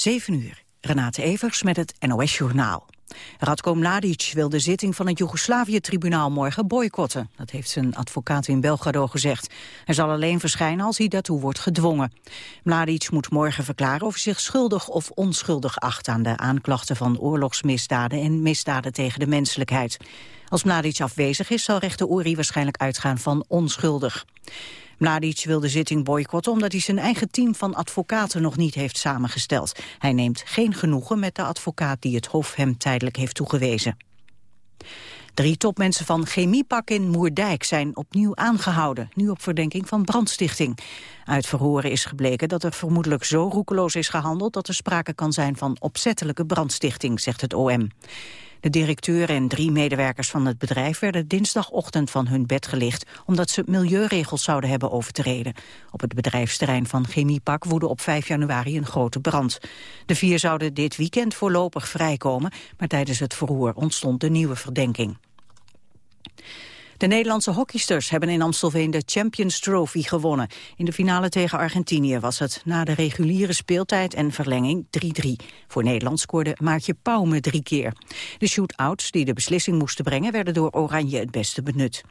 7 uur. Renate Evers met het NOS Journaal. Radko Mladic wil de zitting van het Joegoslavië-tribunaal morgen boycotten. Dat heeft zijn advocaat in Belgrado gezegd. Hij zal alleen verschijnen als hij daartoe wordt gedwongen. Mladic moet morgen verklaren of hij zich schuldig of onschuldig acht... aan de aanklachten van oorlogsmisdaden en misdaden tegen de menselijkheid. Als Mladic afwezig is, zal rechter Uri waarschijnlijk uitgaan van onschuldig. Mladic wil de zitting boycotten omdat hij zijn eigen team van advocaten nog niet heeft samengesteld. Hij neemt geen genoegen met de advocaat die het Hof hem tijdelijk heeft toegewezen. Drie topmensen van Chemiepak in Moerdijk zijn opnieuw aangehouden, nu op verdenking van brandstichting. Uit verhoren is gebleken dat er vermoedelijk zo roekeloos is gehandeld dat er sprake kan zijn van opzettelijke brandstichting, zegt het OM. De directeur en drie medewerkers van het bedrijf werden dinsdagochtend van hun bed gelicht omdat ze milieuregels zouden hebben overtreden. Op het bedrijfsterrein van Chemiepak woedde op 5 januari een grote brand. De vier zouden dit weekend voorlopig vrijkomen, maar tijdens het verhoor ontstond de nieuwe verdenking. De Nederlandse hockeysters hebben in Amstelveen de Champions Trophy gewonnen. In de finale tegen Argentinië was het na de reguliere speeltijd en verlenging 3-3. Voor Nederland scoorde Maartje Pauwme drie keer. De shootouts die de beslissing moesten brengen werden door Oranje het beste benut.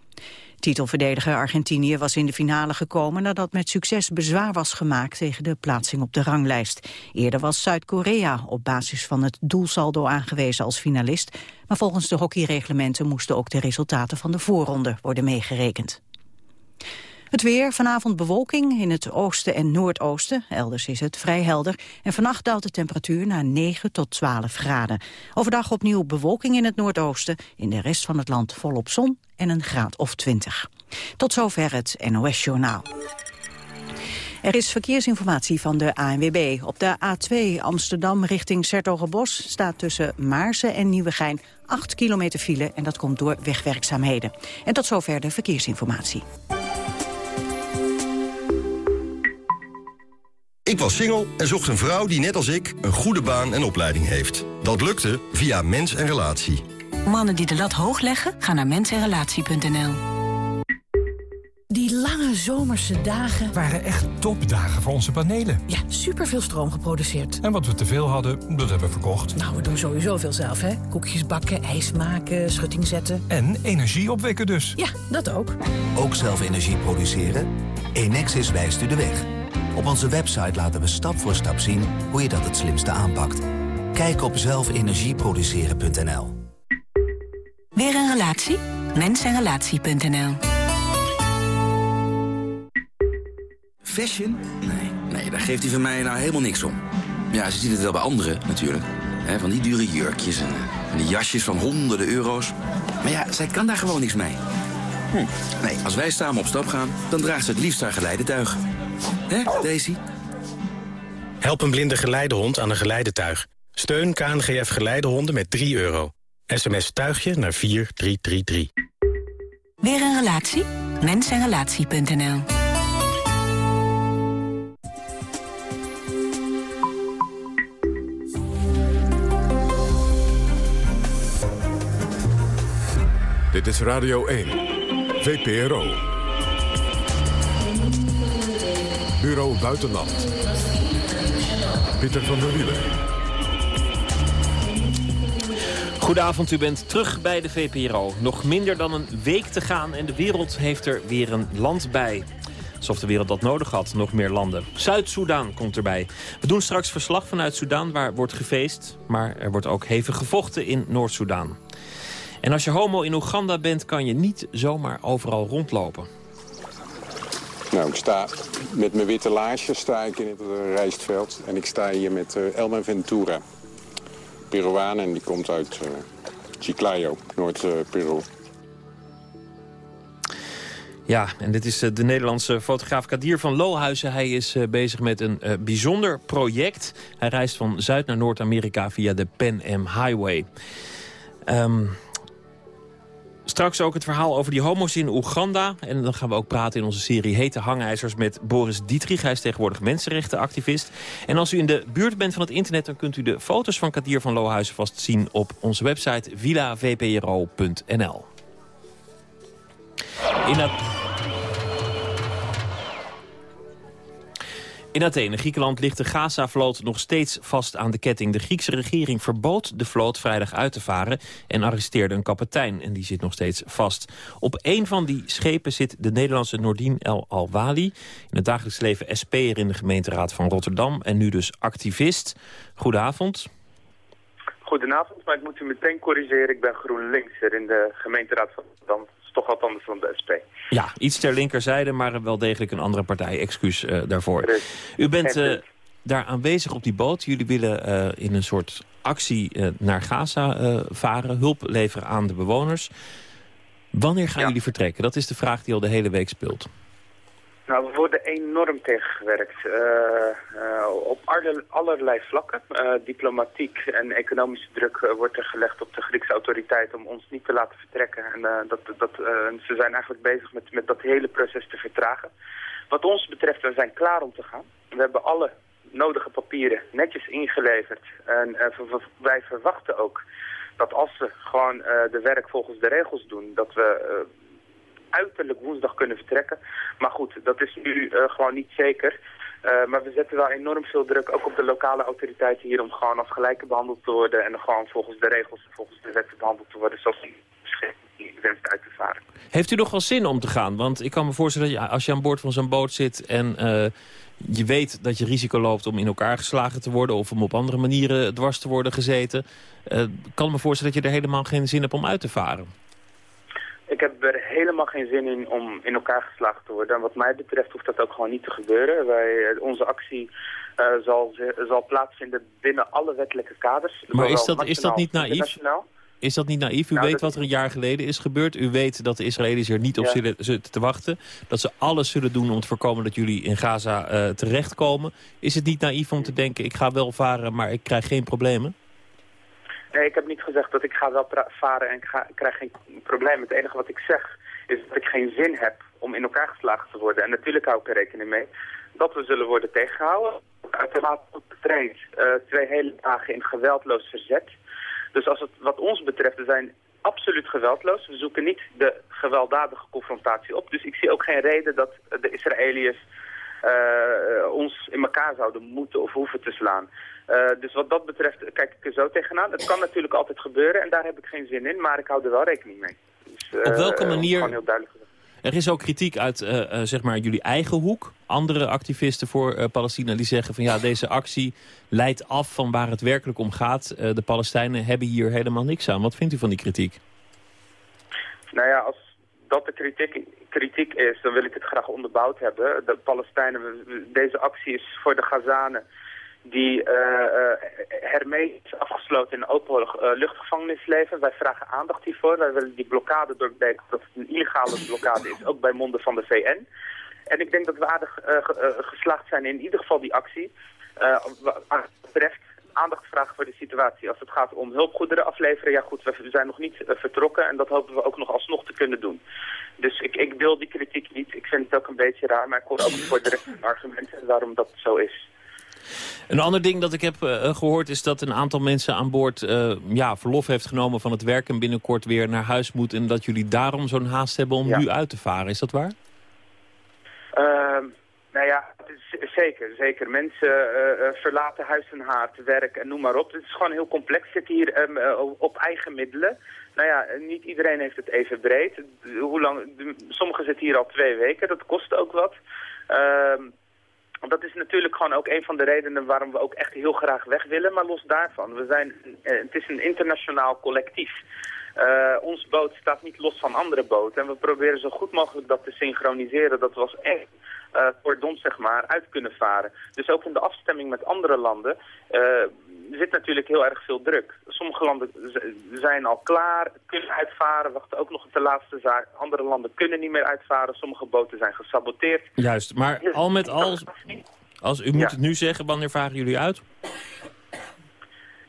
Titelverdediger Argentinië was in de finale gekomen nadat met succes bezwaar was gemaakt tegen de plaatsing op de ranglijst. Eerder was Zuid-Korea op basis van het doelsaldo aangewezen als finalist, maar volgens de hockeyreglementen moesten ook de resultaten van de voorronde worden meegerekend. Het weer, vanavond bewolking in het oosten en noordoosten. Elders is het vrij helder. En vannacht daalt de temperatuur naar 9 tot 12 graden. Overdag opnieuw bewolking in het noordoosten. In de rest van het land volop zon en een graad of 20. Tot zover het NOS Journaal. Er is verkeersinformatie van de ANWB. Op de A2 Amsterdam richting Sertogenbos staat tussen Maarsen en Nieuwegein 8 kilometer file en dat komt door wegwerkzaamheden. En tot zover de verkeersinformatie. Ik was single en zocht een vrouw die net als ik een goede baan en opleiding heeft. Dat lukte via Mens en Relatie. Mannen die de lat hoog leggen, gaan naar mensenrelatie.nl. Die lange zomerse dagen waren echt topdagen voor onze panelen. Ja, superveel stroom geproduceerd. En wat we teveel hadden, dat hebben we verkocht. Nou, we doen sowieso veel zelf, hè. Koekjes bakken, ijs maken, schutting zetten. En energie opwekken dus. Ja, dat ook. Ook zelf energie produceren? Enexis wijst u de weg. Op onze website laten we stap voor stap zien hoe je dat het slimste aanpakt. Kijk op zelfenergieproduceren.nl Weer een relatie? Mensenrelatie.nl Fashion? Nee, nee, daar geeft hij van mij nou helemaal niks om. Ja, ze ziet het wel bij anderen natuurlijk. He, van die dure jurkjes en, en die jasjes van honderden euro's. Maar ja, zij kan daar gewoon niks mee. Hm. Nee, als wij samen op stap gaan, dan draagt ze het liefst haar geleidetuig. Hè, Daisy? Help een blinde geleidehond aan een geleidetuig. Steun KNGF Geleidehonden met 3 euro. SMS tuigje naar 4333. Weer een relatie? Mensenrelatie.nl Dit is Radio 1, VPRO. Bureau Buitenland. Pieter van der Wielen. Goedenavond, u bent terug bij de VPRO. Nog minder dan een week te gaan en de wereld heeft er weer een land bij. Alsof de wereld dat nodig had, nog meer landen. Zuid-Soedan komt erbij. We doen straks verslag vanuit Soedan, waar wordt gefeest... maar er wordt ook hevig gevochten in Noord-Soedan. En als je homo in Oeganda bent, kan je niet zomaar overal rondlopen. Nou, ik sta met mijn witte laarsjes sta ik in het uh, rijstveld. En ik sta hier met uh, Elma Ventura. Peruaan en die komt uit uh, Chiclayo, Noord-Peru. Ja, en dit is de Nederlandse fotograaf Kadir van Lohuizen. Hij is bezig met een bijzonder project. Hij reist van Zuid naar Noord-Amerika via de Pan Am Highway. Um, Straks ook het verhaal over die homo's in Oeganda. En dan gaan we ook praten in onze serie Hete Hangijzers met Boris Dietrich. Hij is tegenwoordig mensenrechtenactivist. En als u in de buurt bent van het internet... dan kunt u de foto's van Kadir van Lohuizen vast zien op onze website villavpro.nl. In het... In Athene, Griekenland, ligt de Gaza-vloot nog steeds vast aan de ketting. De Griekse regering verbood de vloot vrijdag uit te varen... en arresteerde een kapitein, en die zit nog steeds vast. Op een van die schepen zit de Nederlandse Nordien El Alwali... in het dagelijks leven SP'er in de gemeenteraad van Rotterdam... en nu dus activist. Goedenavond. Goedenavond, maar ik moet u meteen corrigeren. Ik ben GroenLinkser in de gemeenteraad van Rotterdam toch wat anders dan de SP. Ja, iets ter linkerzijde, maar wel degelijk een andere partij. Excuus uh, daarvoor. U bent uh, daar aanwezig op die boot. Jullie willen uh, in een soort actie naar Gaza varen. Hulp leveren aan de bewoners. Wanneer gaan ja. jullie vertrekken? Dat is de vraag die al de hele week speelt. Nou, we worden enorm tegengewerkt. Uh, op alle, allerlei vlakken. Uh, diplomatiek en economische druk wordt er gelegd op de Griekse autoriteiten om ons niet te laten vertrekken. En dat, dat, ze zijn eigenlijk bezig met, met dat hele proces te vertragen. Wat ons betreft, we zijn klaar om te gaan. We hebben alle nodige papieren netjes ingeleverd. En wij verwachten ook dat als ze gewoon de werk volgens de regels doen, dat we uiterlijk woensdag kunnen vertrekken. Maar goed, dat is nu uh, gewoon niet zeker. Uh, maar we zetten wel enorm veel druk, ook op de lokale autoriteiten hier, om gewoon als gelijke behandeld te worden en gewoon volgens de regels, volgens de wetten behandeld te worden, zoals die wenst uit te varen. Heeft u nog wel zin om te gaan? Want ik kan me voorstellen dat je, als je aan boord van zo'n boot zit en uh, je weet dat je risico loopt om in elkaar geslagen te worden of om op andere manieren dwars te worden gezeten, uh, kan me voorstellen dat je er helemaal geen zin hebt om uit te varen. Ik heb er helemaal geen zin in om in elkaar geslagen te worden. En wat mij betreft hoeft dat ook gewoon niet te gebeuren. Wij, onze actie uh, zal, zal plaatsvinden binnen alle wettelijke kaders. Maar is dat, is dat niet naïef? Is dat niet naïef? U nou, weet wat er een jaar geleden is gebeurd. U weet dat de Israëli's er niet op ja. zitten te wachten. Dat ze alles zullen doen om te voorkomen dat jullie in Gaza uh, terechtkomen. Is het niet naïef om te denken, ik ga wel varen, maar ik krijg geen problemen? Nee, ik heb niet gezegd dat ik ga wel varen en ik, ga, krijg geen probleem. Het enige wat ik zeg is dat ik geen zin heb om in elkaar geslagen te worden. En natuurlijk hou ik er rekening mee dat we zullen worden tegengehouden. Uiteraard getraind uh, twee hele dagen in geweldloos verzet. Dus als het wat ons betreft, we zijn absoluut geweldloos. We zoeken niet de gewelddadige confrontatie op. Dus ik zie ook geen reden dat de Israëliërs ons in elkaar zouden moeten of hoeven te slaan. Uh, dus wat dat betreft kijk ik er zo tegenaan. Het kan natuurlijk altijd gebeuren en daar heb ik geen zin in, maar ik hou er wel rekening mee. Dus, Op welke manier... Heel duidelijk er is ook kritiek uit uh, zeg maar jullie eigen hoek. Andere activisten voor Palestina die zeggen van ja, deze actie leidt af van waar het werkelijk om gaat. de Palestijnen hebben hier helemaal niks aan. Wat vindt u van die kritiek? Nou ja, als dat de kritiek, kritiek is, dan wil ik het graag onderbouwd hebben. De Palestijnen, deze actie is voor de Gazanen die uh, uh, hermetisch afgesloten in een open uh, luchtgevangenis leven. Wij vragen aandacht hiervoor. Wij willen die blokkade doorbreken dat het een illegale blokkade is, ook bij monden van de VN. En ik denk dat we aardig geslaagd zijn in ieder geval die actie. wat betreft aandacht vragen voor de situatie. Als het gaat om hulpgoederen afleveren, ja goed, we zijn nog niet vertrokken en dat hopen we ook nog alsnog te kunnen doen. Dus ik, ik deel die kritiek niet. Ik vind het ook een beetje raar, maar ik hoor ook voor de argumenten waarom dat zo is. Een ander ding dat ik heb uh, gehoord is dat een aantal mensen aan boord uh, ja, verlof heeft genomen van het werk en binnenkort weer naar huis moet. En dat jullie daarom zo'n haast hebben om ja. nu uit te varen. Is dat waar? Uh, nou ja, zeker, zeker. Mensen uh, verlaten huis en haard, werk en noem maar op. Het is gewoon heel complex. Zit hier um, op eigen middelen. Nou ja, niet iedereen heeft het even breed. Hoe lang, sommigen zitten hier al twee weken. Dat kost ook wat. Ehm, dat is natuurlijk gewoon ook een van de redenen waarom we ook echt heel graag weg willen. Maar los daarvan, we zijn, eh, het is een internationaal collectief. Ons boot staat niet los van andere boten. En we proberen zo goed mogelijk dat te synchroniseren. Dat we als echt uh, cordon zeg maar, uit kunnen varen. Dus ook in de afstemming met andere landen uh, zit natuurlijk heel erg veel druk. Sommige landen zijn al klaar, kunnen uitvaren, wachten ook nog op de laatste zaak. Andere landen kunnen niet meer uitvaren, sommige boten zijn gesaboteerd. Juist, maar al met al, als u moet het nu zeggen, wanneer varen jullie uit?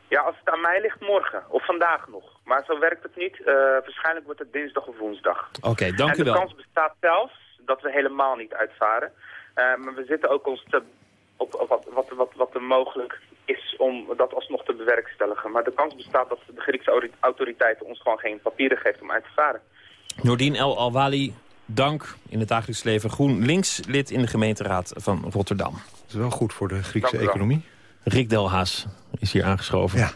Ja, als het aan mij ligt, morgen of vandaag nog. Maar zo werkt het niet. Uh, waarschijnlijk wordt het dinsdag of woensdag. Oké, okay, dank u wel. En de kans bestaat zelfs dat we helemaal niet uitvaren. Uh, maar we zitten ook ons te, op, op wat, wat, wat, wat er mogelijk is om dat alsnog te bewerkstelligen. Maar de kans bestaat dat de Griekse autoriteiten ons gewoon geen papieren geven om uit te varen. Nordien El Alwali, dank in het dagelijks leven. GroenLinks-lid in de gemeenteraad van Rotterdam. Dat is wel goed voor de Griekse economie. Rick Delhaas is hier aangeschoven. Ja.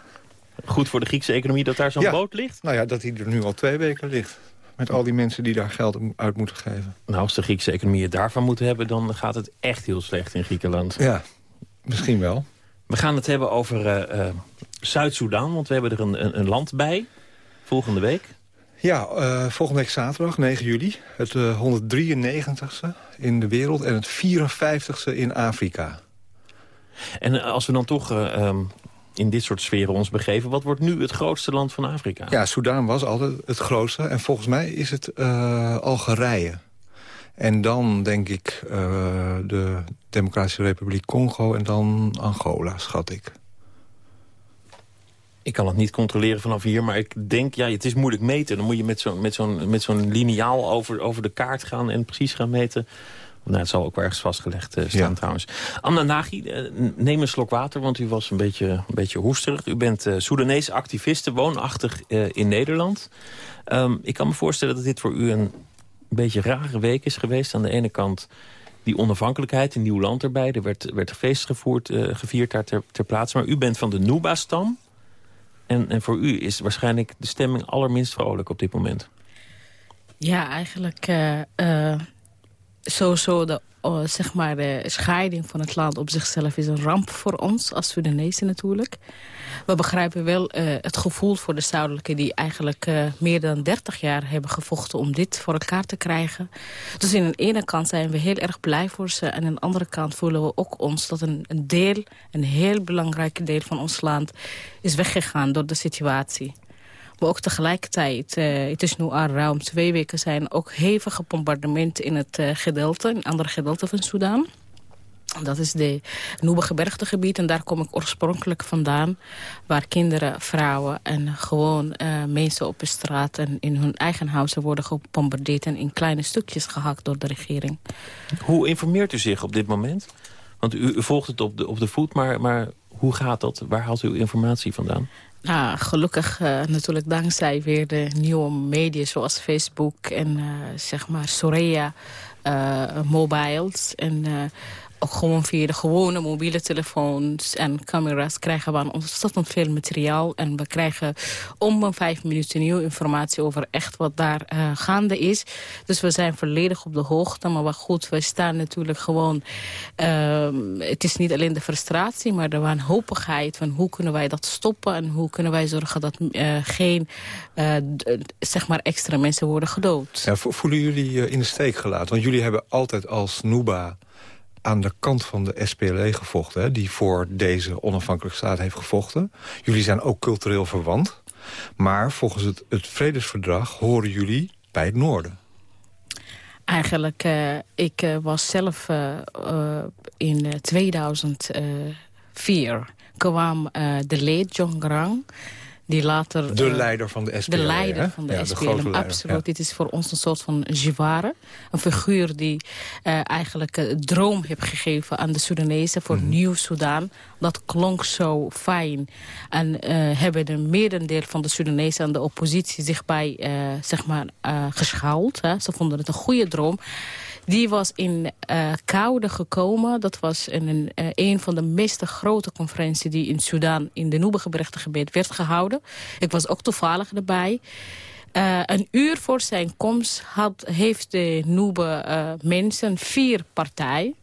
Goed voor de Griekse economie dat daar zo'n Ja. boot ligt? Nou ja, dat hij er nu al twee weken ligt. Met al die mensen die daar geld uit moeten geven. Nou, als de Griekse economie het daarvan moet hebben... dan gaat het echt heel slecht in Griekenland. Ja, misschien wel. We gaan het hebben over eh, eh, Zuid-Soedan, want we hebben er een, een, een land bij. Volgende week. Ja, eh, volgende week zaterdag, 9 juli. Het eh, 193ste in de wereld en het 54ste in Afrika. En als we dan toch eh, ehm, in dit soort sferen ons begeven... wat wordt nu het grootste land van Afrika? Ja, Soedan was altijd het grootste. En volgens mij is het eh, Algerije. En dan denk ik eh, de Democratische Republiek Congo en dan Angola, schat ik. Ik kan het niet controleren vanaf hier, maar ik denk... ja, het is moeilijk meten. Dan moet je met zo'n met zo'n met zo'n liniaal over, over de kaart gaan... en precies gaan meten. Nou, het zal ook wel ergens vastgelegd eh, staan Ja. trouwens. Amna Nagy, eh, neem een slok water, want u was een beetje, een beetje hoesterig. U bent eh Soedanese activiste, woonachtig eh, in Nederland. Ehm, ik kan me voorstellen dat dit voor u een beetje rare week is geweest. Aan de ene kant die onafhankelijkheid, een nieuw land erbij. Er werd, werd een feest gevoerd, eh, gevierd daar ter, ter plaatse. Maar u bent van de Nuba-stam. En, en voor u is waarschijnlijk de stemming allerminst vrolijk op dit moment. Ja, eigenlijk eh eh, sowieso de, oh, zeg maar de scheiding van het land op zichzelf is een ramp voor ons als Sudanezen natuurlijk. We begrijpen wel eh, het gevoel voor de zuidelijke die eigenlijk eh, meer dan 30 jaar hebben gevochten om dit voor elkaar te krijgen. Dus aan de ene kant zijn we heel erg blij voor ze en aan de andere kant voelen we ook ons dat een, een deel, een heel belangrijk deel van ons land is weggegaan door de situatie. Maar ook tegelijkertijd, eh, het is nu al ruim twee weken... zijn ook hevige bombardementen in het eh, gedeelte, in andere gedeelte van Sudan. Dat is de Nuba-gebergtegebied en daar kom ik oorspronkelijk vandaan. Waar kinderen, vrouwen en gewoon eh, mensen op de straat... en in hun eigen huizen worden gebombardeerd... en in kleine stukjes gehakt door de regering. Hoe informeert u zich op dit moment? Want u, u volgt het op de, op de voet, maar, maar hoe gaat dat? Waar haalt u informatie vandaan? Nou, gelukkig eh, natuurlijk dankzij weer de nieuwe media zoals Facebook en eh, zeg maar Sorea eh, mobiles. En gewoon via de gewone mobiele telefoons en camera's krijgen we ontzettend veel materiaal. En we krijgen om een vijf minuten nieuwe informatie over echt wat daar eh, gaande is. Dus we zijn volledig op de hoogte. Maar wat goed, we staan natuurlijk gewoon... ehm, het is niet alleen de frustratie, maar de wanhopigheid van hoe kunnen wij dat stoppen en hoe kunnen wij zorgen dat eh, geen eh, zeg maar extra mensen worden gedood. Ja, vo- voelen jullie in de steek gelaten? Want jullie hebben altijd als Nuba aan de kant van de SPLE gevochten... Hè, die voor deze onafhankelijke staat heeft gevochten. Jullie zijn ook cultureel verwant. Maar volgens het, het vredesverdrag horen jullie bij het noorden. Eigenlijk, eh, ik eh, was zelf eh, in eh, 2004 kwam de leed John Grang, die later... De eh, leider van de SPLE. De leider hè? van de Ja, de SPLM, absoluut. ja. Dit is voor ons een soort van jivare. Een figuur die eh, eigenlijk een droom heeft gegeven aan de Soedanezen voor Mhm. nieuw Soedan. Dat klonk zo fijn. En eh, hebben de merendeel van de Soedanezen aan de oppositie zich bij eh, zeg maar, eh, geschaald. Hè. Ze vonden het een goede droom. Die was in eh Koude gekomen. Dat was een, eh, een van de meest grote conferenties die in Sudan in de Nuba-gebergtegebied werd gehouden. Ik was ook toevallig erbij. Eh, een uur voor zijn komst had, heeft de eh, mensen vier partijen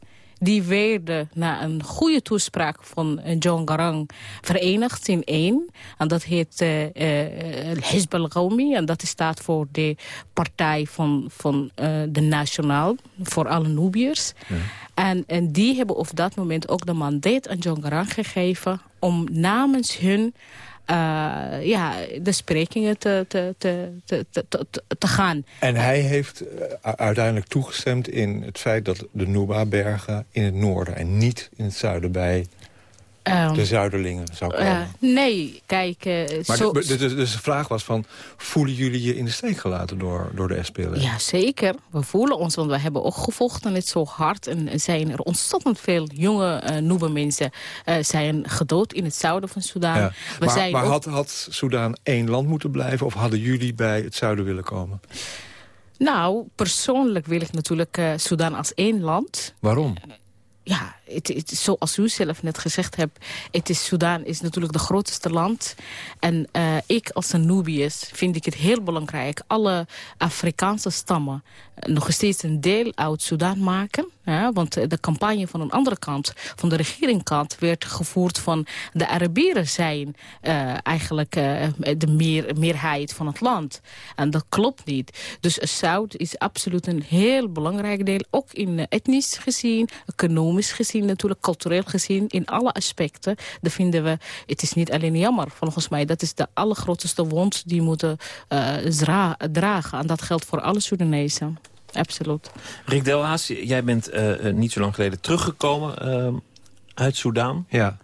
die werden na een goede toespraak van eh, John Garang verenigd in één. En dat heet uh, uh, Hizb al-Ghawmi. En dat staat voor de partij van, van uh, de Nationaal, voor alle Nubiërs. Ja. En, en die hebben op dat moment ook de mandaat aan John Garang gegeven... om namens hun ja, de sprekingen te, te, te, te, te, gaan. En hij heeft uh, uiteindelijk toegestemd in het feit dat de Nuba-bergen in het noorden... en niet in het zuiden bij um, de Zuiderlingen zou komen. Uh, nee, kijk... Uh, maar zo, de, de, de, dus de vraag was van, voelen jullie je in de steek gelaten door, door de SPL? Ja, zeker. We voelen ons, want we hebben ook gevochten net zo hard. En zijn er ontzettend veel jonge uh, Nuba-mensen zijn gedood in het zuiden van. Ja. We maar maar ook... had, had Soedan één land moeten blijven of hadden jullie bij het zuiden willen komen? Nou, persoonlijk wil ik natuurlijk uh, Sudan als één land. Waarom? ja, het, het, zoals u zelf net gezegd hebt... Het is, Sudan is natuurlijk de grootste land. En uh, ik als een Nubius vind ik het heel belangrijk... alle Afrikaanse stammen nog steeds een deel uit Sudan maken. Want de campagne van een andere kant, van de regeringkant... werd gevoerd van de Arabieren zijn eigenlijk de meer, meerheid van het land. En dat klopt niet. Dus Zuid is absoluut een heel belangrijk deel. Ook in etnisch gezien, economisch gezien natuurlijk, cultureel gezien. In alle aspecten. Dat vinden we, het is niet alleen jammer volgens mij. Dat is de allergrootste wond die moeten uh, dragen. En dat geldt voor alle Sudanezen absoluut. Rick Delhaas, jij bent uh, niet zo lang geleden teruggekomen uh, uit Soudaan. Ja.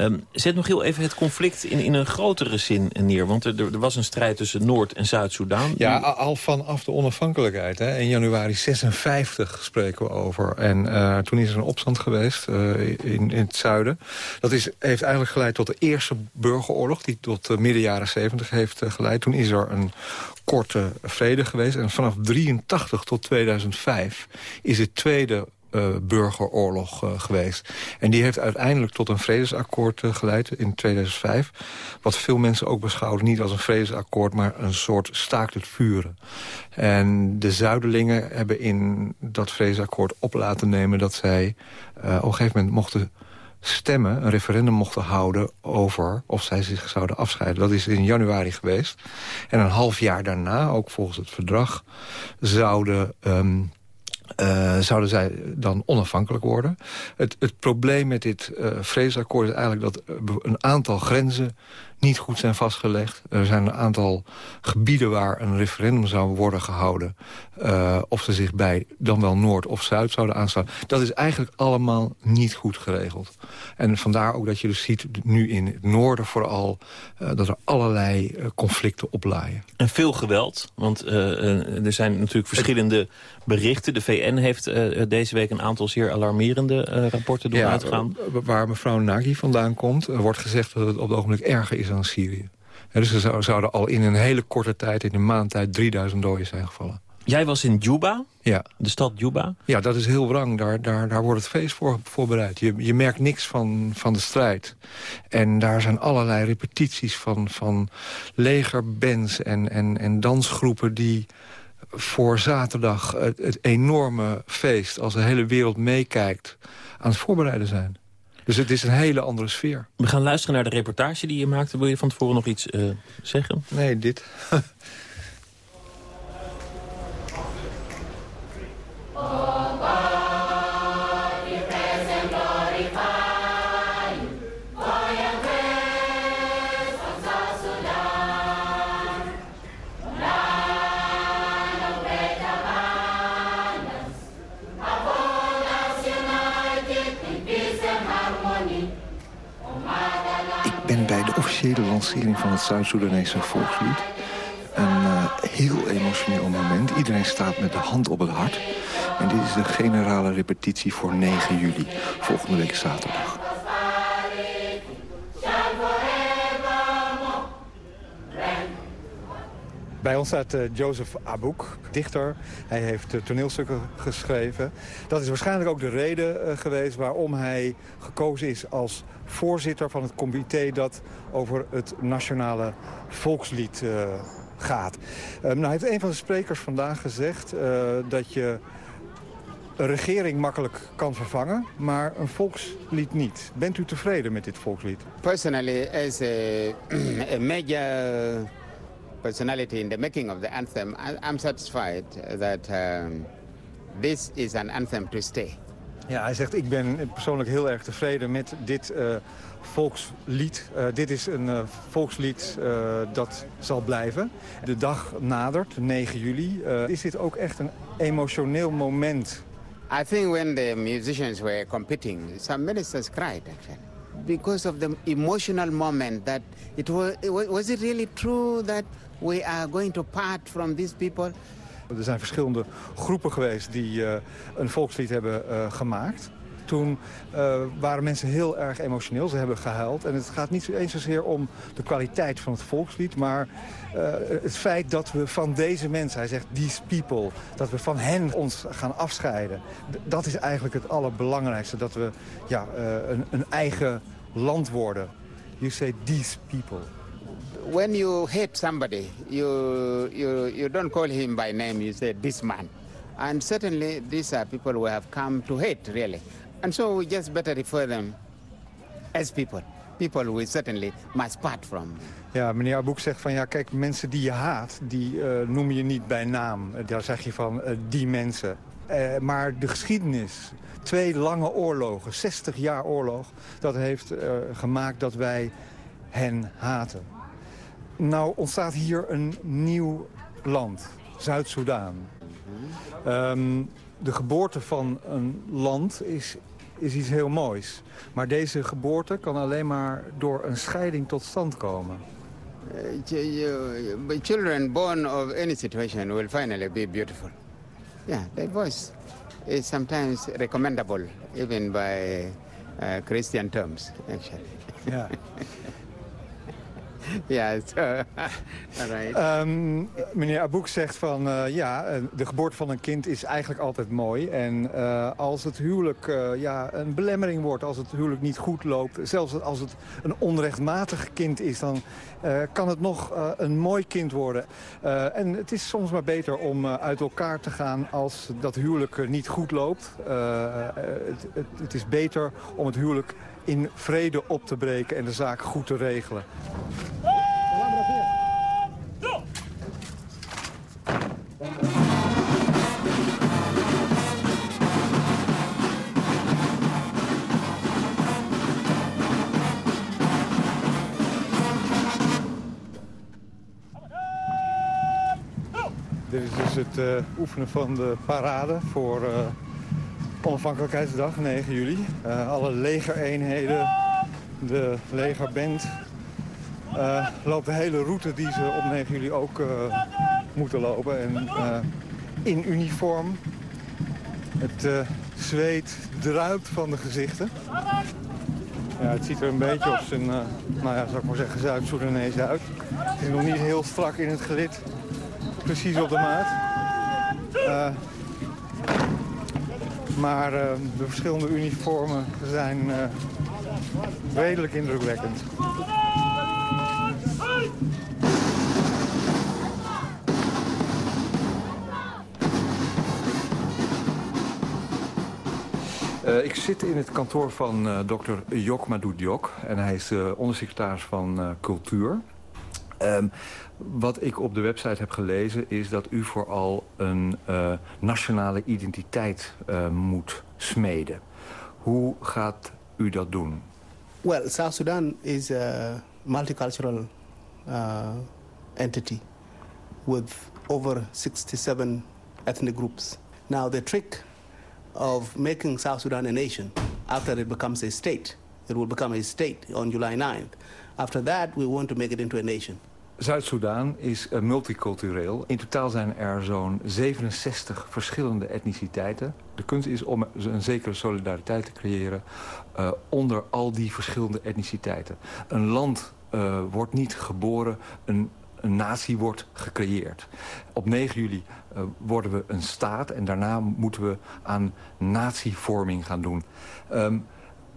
Um, zet nog heel even het conflict in, in een grotere zin neer. Want er, er was een strijd tussen Noord- en Zuid-Soedan. Ja, al vanaf de onafhankelijkheid. Hè. In januari 56 spreken we over. En uh, toen is er een opstand geweest uh, in, in het zuiden. Dat is, heeft eigenlijk geleid tot de eerste burgeroorlog... die tot uh, midden jaren 70 heeft geleid. Toen is er een korte vrede geweest. En vanaf 83 tot 2005 is het tweede burgeroorlog uh, geweest. En die heeft uiteindelijk tot een vredesakkoord uh, geleid in 2005. Wat veel mensen ook beschouwen niet als een vredesakkoord... maar een soort staakt het vuren. En de Zuiderlingen hebben in dat vredesakkoord op laten nemen... dat zij op een gegeven moment mochten stemmen, een referendum mochten houden over of zij zich zouden afscheiden. Dat is in januari geweest. En een half jaar daarna, ook volgens het verdrag, zouden... Um, uh, zouden zij dan onafhankelijk worden. Het, het probleem met dit uh, vredesakkoord is eigenlijk dat een aantal grenzen niet goed zijn vastgelegd. Er zijn een aantal gebieden waar een referendum zou worden gehouden... Uh, of ze zich bij dan wel Noord of Zuid zouden aansluiten. Dat is eigenlijk allemaal niet goed geregeld. En vandaar ook dat je dus ziet nu in het noorden vooral... Uh, dat er allerlei uh, conflicten oplaaien. En veel geweld, want er zijn natuurlijk verschillende berichten. De VN heeft deze week een aantal zeer alarmerende rapporten doen ja, uitgaan. Waar mevrouw Nagy vandaan komt, wordt gezegd dat het op het ogenblik erger is dan Syrië. Ja, dus er zouden al in een hele korte tijd, in een maand tijd, 3000 doden zijn gevallen. Jij was in Juba, ja. de stad Juba. Ja, dat is heel wrang. Daar, daar, daar wordt het feest voor voorbereid. Je, je merkt niks van, van de strijd. En daar zijn allerlei repetities van, van legerbands en, en, en dansgroepen... die voor zaterdag het, het enorme feest, als de hele wereld meekijkt... aan het voorbereiden zijn. Dus het is een hele andere sfeer. We gaan luisteren naar de reportage die je maakte. Wil je van tevoren nog iets uh, zeggen? Nee, dit. officiële lancering van het Zuid-Soedanese volkslied. Een uh, heel emotioneel moment. Iedereen staat met de hand op het hart. En dit is de generale repetitie voor 9 juli, volgende week zaterdag. Bij ons staat uh, Joseph Abouk, dichter. Hij heeft uh, toneelstukken geschreven. Dat is waarschijnlijk ook de reden uh, geweest waarom hij gekozen is als voorzitter van het comité dat over het nationale volkslied gaat. Um, nou heeft een van de sprekers vandaag gezegd dat je een regering makkelijk kan vervangen, maar een volkslied niet. Bent u tevreden met dit volkslied? Personally, as a, a major personality in the making of the anthem, I'm satisfied that um, this is an anthem to stay. Ja, hij zegt, ik ben persoonlijk heel erg tevreden met dit uh, volkslied. Uh, dit is een uh, volkslied dat zal blijven. De dag nadert, 9 juli. is dit ook echt een emotioneel moment? I think when the musicians were competing, some ministers cried actually. Because of the emotional moment that it was, was it really true that we are going to part from these people. Er zijn verschillende groepen geweest die uh, een volkslied hebben uh, gemaakt. Toen uh, waren mensen heel erg emotioneel. Ze hebben gehuild. En het gaat niet eens zozeer om de kwaliteit van het volkslied... maar het feit dat we van deze mensen, hij zegt these people... dat we van hen ons gaan afscheiden. dat is eigenlijk het allerbelangrijkste. Dat we ja, een, een eigen land worden. You say these people. When you hate somebody, you, you, you don't call him by name, you say this man. And certainly these are people who have come to hate, really. And so we just better refer them as people. People we certainly must part from. Ja, meneer Abouk zegt van ja, kijk, mensen die je haat, die uh, noem je niet bij naam. Daar zeg je van uh, die mensen. Uh, maar de geschiedenis, twee lange oorlogen, 60 jaar oorlog... dat heeft gemaakt dat wij hen haten. Nou ontstaat hier een nieuw land, Zuid-Soedan. Um, de geboorte van een land is, is iets heel moois. Maar deze geboorte kan alleen maar door een scheiding tot stand komen. Uh, children born of any situation will finally be beautiful. Yeah, that voice is sometimes recommendable, even by uh, Christian terms, actually. Yeah. ja, zo. um, meneer Abouk zegt van uh, ja, eh, de geboorte van een kind is eigenlijk altijd mooi. En als het huwelijk ja, een belemmering wordt, als het huwelijk niet goed loopt... zelfs als het een onrechtmatig kind is, dan kan het nog een mooi kind worden. en het is soms maar beter om uit elkaar te gaan als dat huwelijk niet goed loopt. Het, het is beter om het huwelijk in vrede op te breken en de zaak goed te regelen. Dit is dus het uh, oefenen van de parade voor uh, Onafhankelijkheidsdag, 9 juli. Uh, alle legereenheden, de legerband... Uh, loopt de hele route die ze op 9 juli ook uh, moeten lopen. En in uniform. Het zweet druipt van de gezichten. Ja, het ziet er een beetje op zijn, nou ja, zou ik maar zeggen, Zuid-Soedanees uit. Het is nog niet heel strak in het gelid. Precies op de maat. Maar uh, de verschillende uniformen zijn uh, redelijk indrukwekkend. Uh, ik zit in het kantoor van uh, dokter Jok Madou Diok. En hij is uh, ondersecretaris van Cultuur. Um, wat ik op de website heb gelezen is dat u vooral een uh, nationale identiteit uh, moet smeden. Hoe gaat u dat doen? Well, South Sudan is a multicultural uh, entity with over 67 ethnic groups. Now, the trick of making South Sudan a nation after it becomes a state, it will become a state on July 9th. After that, we want to make it into a nation. Zuid-Soedan is uh, multicultureel. In totaal zijn er zo'n 67 verschillende etniciteiten. De kunst is om een zekere solidariteit te creëren uh, onder al die verschillende etniciteiten. Een land uh, wordt niet geboren, een, een natie wordt gecreëerd. Op 9 juli worden we een staat en daarna moeten we aan natievorming gaan doen. Um,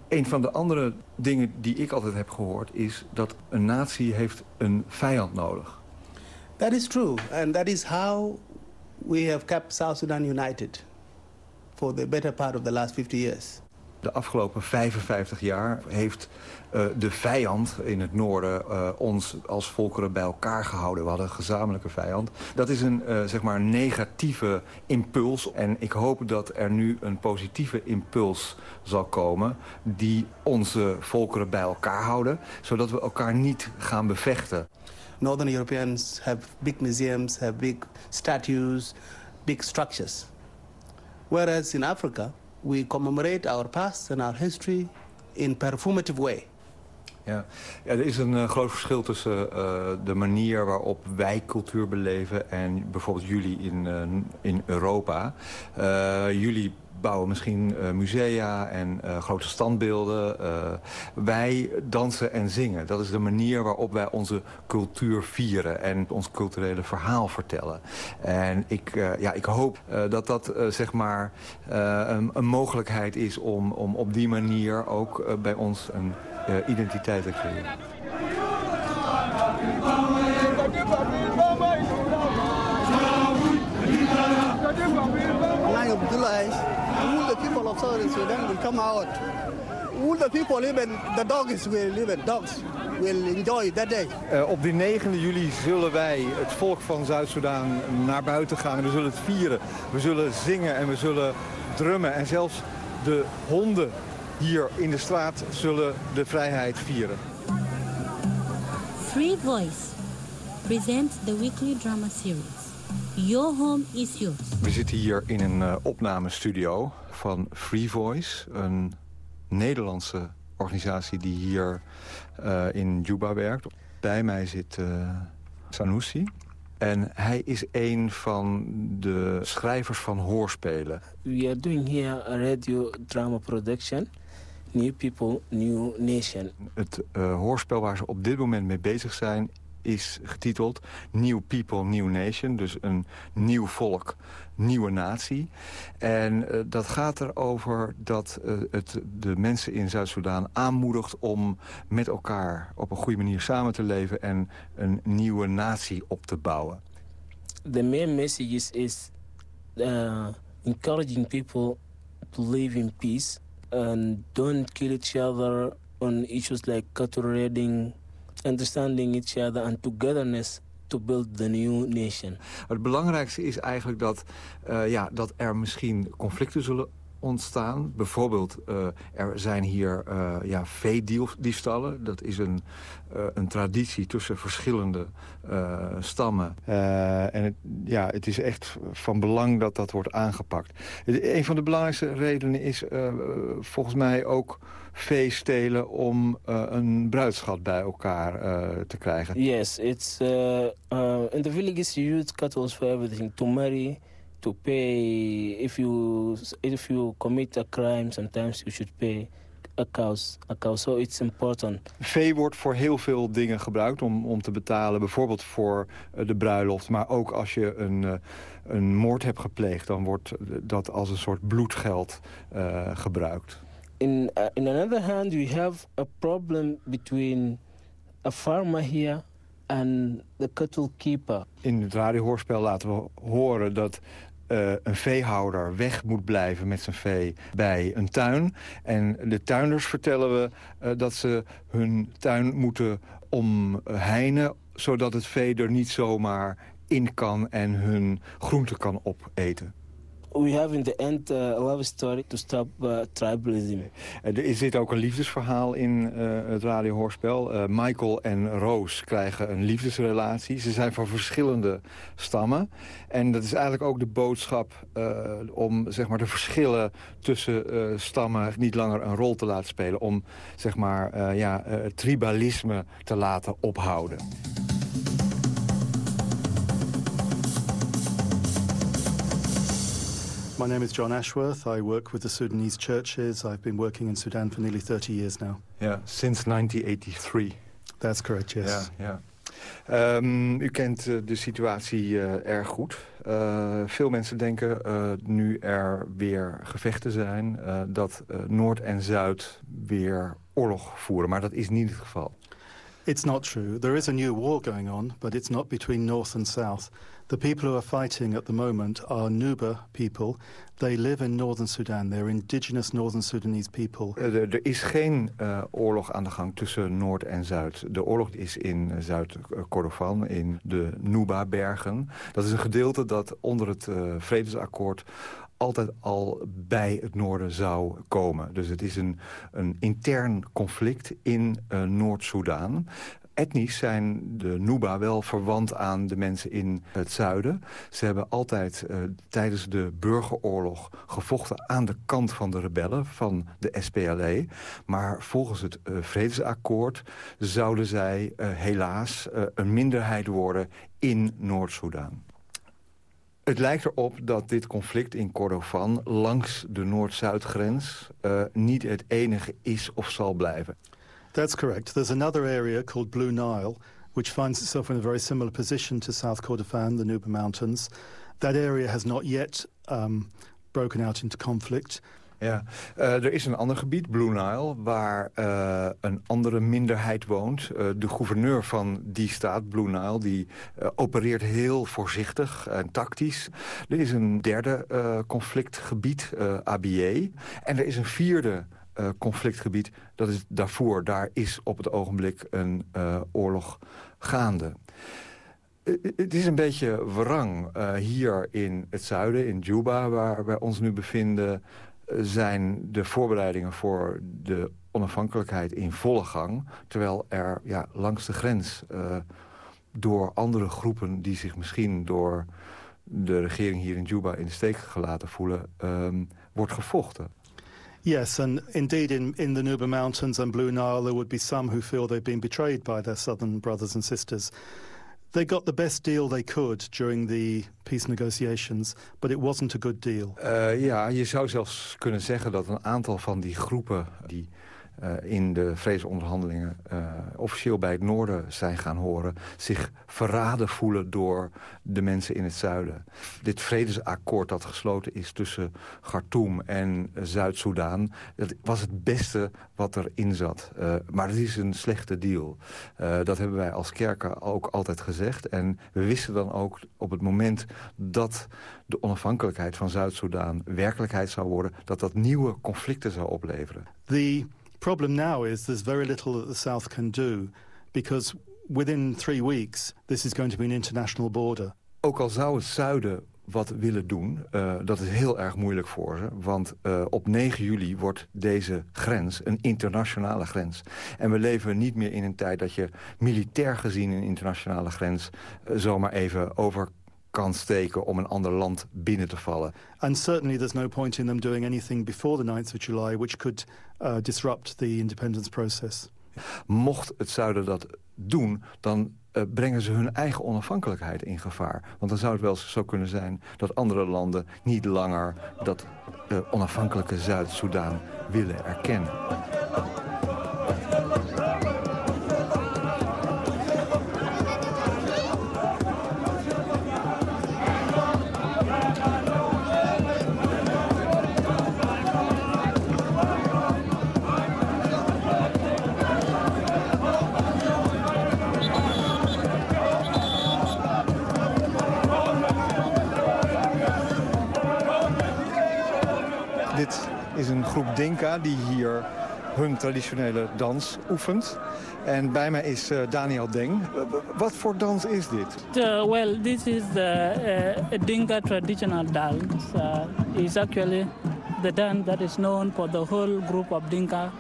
een van de andere dingen die ik altijd heb gehoord is dat een natie heeft een vijand nodig. That is true and that is how we have kept South Sudan united for the better part of the last 50 years. De afgelopen 55 jaar heeft uh, de vijand in het noorden uh, ons als volkeren bij elkaar gehouden. We hadden een gezamenlijke vijand. Dat is een uh, zeg maar negatieve impuls. En ik hoop dat er nu een positieve impuls zal komen... die onze volkeren bij elkaar houden. Zodat we elkaar niet gaan bevechten. Northern Europeans have big museums, have big statues, big structures. Whereas in Africa, we commemorate our past and our history in performative way. Ja. er is een uh, groot verschil tussen uh, de manier waarop wij cultuur beleven... en bijvoorbeeld jullie in, uh, in Europa. jullie bouwen misschien uh, musea en uh, grote standbeelden. Uh, wij dansen en zingen. Dat is de manier waarop wij onze cultuur vieren en ons culturele verhaal vertellen. En ik, ja, ik hoop dat dat zeg maar een, een, mogelijkheid is om, om op die manier ook bij ons een identiteit te creëren. Abdullah all the people of Southern Sudan will come out. All the people, even the dogs will even dogs will enjoy that day. Uh, op die 9 juli zullen wij, het volk van Zuid-Soedan, naar buiten gaan. En we zullen het vieren. We zullen zingen en we zullen drummen. En zelfs de honden hier in de straat zullen de vrijheid vieren. Free Voice presents the weekly drama series. Your home is yours. We zitten hier in een uh, opnamestudio van Free Voice. Een Nederlandse organisatie die hier uh, in Juba werkt. Bij mij zit uh, Sanusi. En hij is een van de schrijvers van hoorspelen. We are doing here a radio drama production. New People, New Nation. Het uh, hoorspel waar ze op dit moment mee bezig zijn is getiteld New People, New Nation. Dus een nieuw volk, nieuwe natie. En uh, dat gaat erover dat uh, het de mensen in Zuid-Soedan aanmoedigt... om met elkaar op een goede manier samen te leven... en een nieuwe natie op te bouwen. The main message is, is uh, encouraging people to live in peace... and don't kill each other on issues like cattle raiding understanding each other and togetherness to build the new nation. Het belangrijkste is eigenlijk dat, uh, ja, dat er misschien conflicten zullen ontstaan. Bijvoorbeeld, uh, er zijn hier uh, ja, veediefstallen. Dat is een, uh, een traditie tussen verschillende stammen. en het, ja, het is echt van belang dat dat wordt aangepakt. Een van de belangrijkste redenen is volgens mij ook stelen om een bruidschat bij elkaar te krijgen. Yes, it's in the villages you use cattle for everything. To marry, to pay. If you if you commit a crime sometimes you should pay a cow a cow. So it's important. Vee wordt voor heel veel dingen gebruikt om om te betalen bijvoorbeeld voor uh, de bruiloft. Maar ook als je een uh, een moord hebt gepleegd dan wordt dat als een soort bloedgeld uh, gebruikt. In in another hand we have a problem between a farmer here and the cattle keeper. In het radiohoorspel laten we horen dat uh, een veehouder weg moet blijven met zijn vee bij een tuin. En de tuinders vertellen we uh, dat ze hun tuin moeten omheinen... zodat het vee er niet zomaar in kan en hun groenten kan opeten we have in the end uh, a love story to stop uh, tribalism. Er zit ook een liefdesverhaal in uh, het radiohoorspel. Michael en Rose krijgen een liefdesrelatie. Ze zijn van verschillende stammen. En dat is eigenlijk ook de boodschap om zeg maar, de verschillen tussen stammen niet langer een rol te laten spelen. Om zeg maar, ja, tribalisme te laten ophouden. My name is John Ashworth. I work with the Sudanese churches. I've been working in Sudan for nearly 30 years now. Yeah, since 1983. That's correct, yes. Ja, ja. Um, u kent uh, de situatie uh, erg goed. Uh, veel mensen denken, nu er weer gevechten zijn... dat Noord en Zuid weer oorlog voeren. Maar dat is niet het geval. It's not true. There is a new war going on, but it's not between North and South. The people who are fighting at the moment are Nuba people. They live in northern Sudan. They're indigenous northern Sudanese people. Er, er is geen uh, oorlog aan de gang tussen Noord en Zuid. De oorlog is in Zuid-Kordofan, in de Nuba-bergen. Dat is een gedeelte dat onder het uh, vredesakkoord altijd al bij het noorden zou komen. Dus het is een, een intern conflict in uh, Noord-Soedan etnisch zijn de Nuba wel verwant aan de mensen in het zuiden. Ze hebben altijd uh, tijdens de burgeroorlog gevochten aan de kant van de rebellen, van de SPLA. Maar volgens het uh, vredesakkoord zouden zij uh, helaas een minderheid worden in Noord-Soedan. Het lijkt erop dat dit conflict in Kordofan langs de Noord-Zuidgrens uh, niet het enige is of zal blijven. That's correct. There's another area called Blue Nile, which finds itself in a very similar position to South Kordofan, the Nuba Mountains. That area has not yet um, broken out into conflict. Ja, uh, er is een ander gebied, Blue Nile, waar uh, een andere minderheid woont. Uh, de gouverneur van die staat, Blue Nile, die opereert heel voorzichtig en tactisch. Er is een derde conflictgebied, ABA. En er is een vierde conflictgebied, dat is Darfur. Daar is op het ogenblik een oorlog gaande. Het is een beetje wrang hier in het zuiden, in Juba, waar wij ons nu bevinden zijn de voorbereidingen voor de onafhankelijkheid in volle gang. Terwijl er ja, langs de grens door andere groepen die zich misschien door de regering hier in Juba in de steek gelaten voelen, um, wordt gevochten. Yes, and indeed in, in the Nuba Mountains and Blue Nile there would be some who feel they've been betrayed by their southern brothers and sisters. They got the best deal they could during the peace negotiations, but it wasn't a good deal. Uh, ja, je zou zelfs kunnen zeggen dat een aantal van die groepen die in de vredesonderhandelingen uh, officieel bij het noorden zijn gaan horen... zich verraden voelen door de mensen in het zuiden. Dit vredesakkoord dat gesloten is tussen Khartoum en Zuid-Soedan... dat was het beste wat erin zat. Uh, maar het is een slechte deal. dat hebben wij als kerken ook altijd gezegd. En we wisten dan ook op het moment dat de onafhankelijkheid van Zuid-Soedan werkelijkheid zou worden... dat dat nieuwe conflicten zou opleveren. The problem now is there's very little that the South can do because within three weeks this is going to be an international border. Ook al zou het zuiden wat willen doen, uh, dat is heel erg moeilijk voor ze. Want uh, op 9 juli wordt deze grens een internationale grens. En we leven niet meer in een tijd dat je militair gezien een internationale grens uh, zomaar even over kan steken om een ander land binnen te vallen. And certainly there's no point in them doing anything before the 9th of July which could uh, disrupt the independence process. Mocht het zuiden dat doen, dan uh, brengen ze hun eigen onafhankelijkheid in gevaar. Want dan zou het wel zo kunnen zijn dat andere landen niet langer dat uh, onafhankelijke Zuid-Soedan willen erkennen. Groep Dinka die hier hun traditionele dans oefent. En bij mij is uh, Daniel Deng. Wat voor dans is dit? Uh, well, this is the uh, Dinka traditional dance. Uh, it's actually the dance that is known for the whole group of Dinka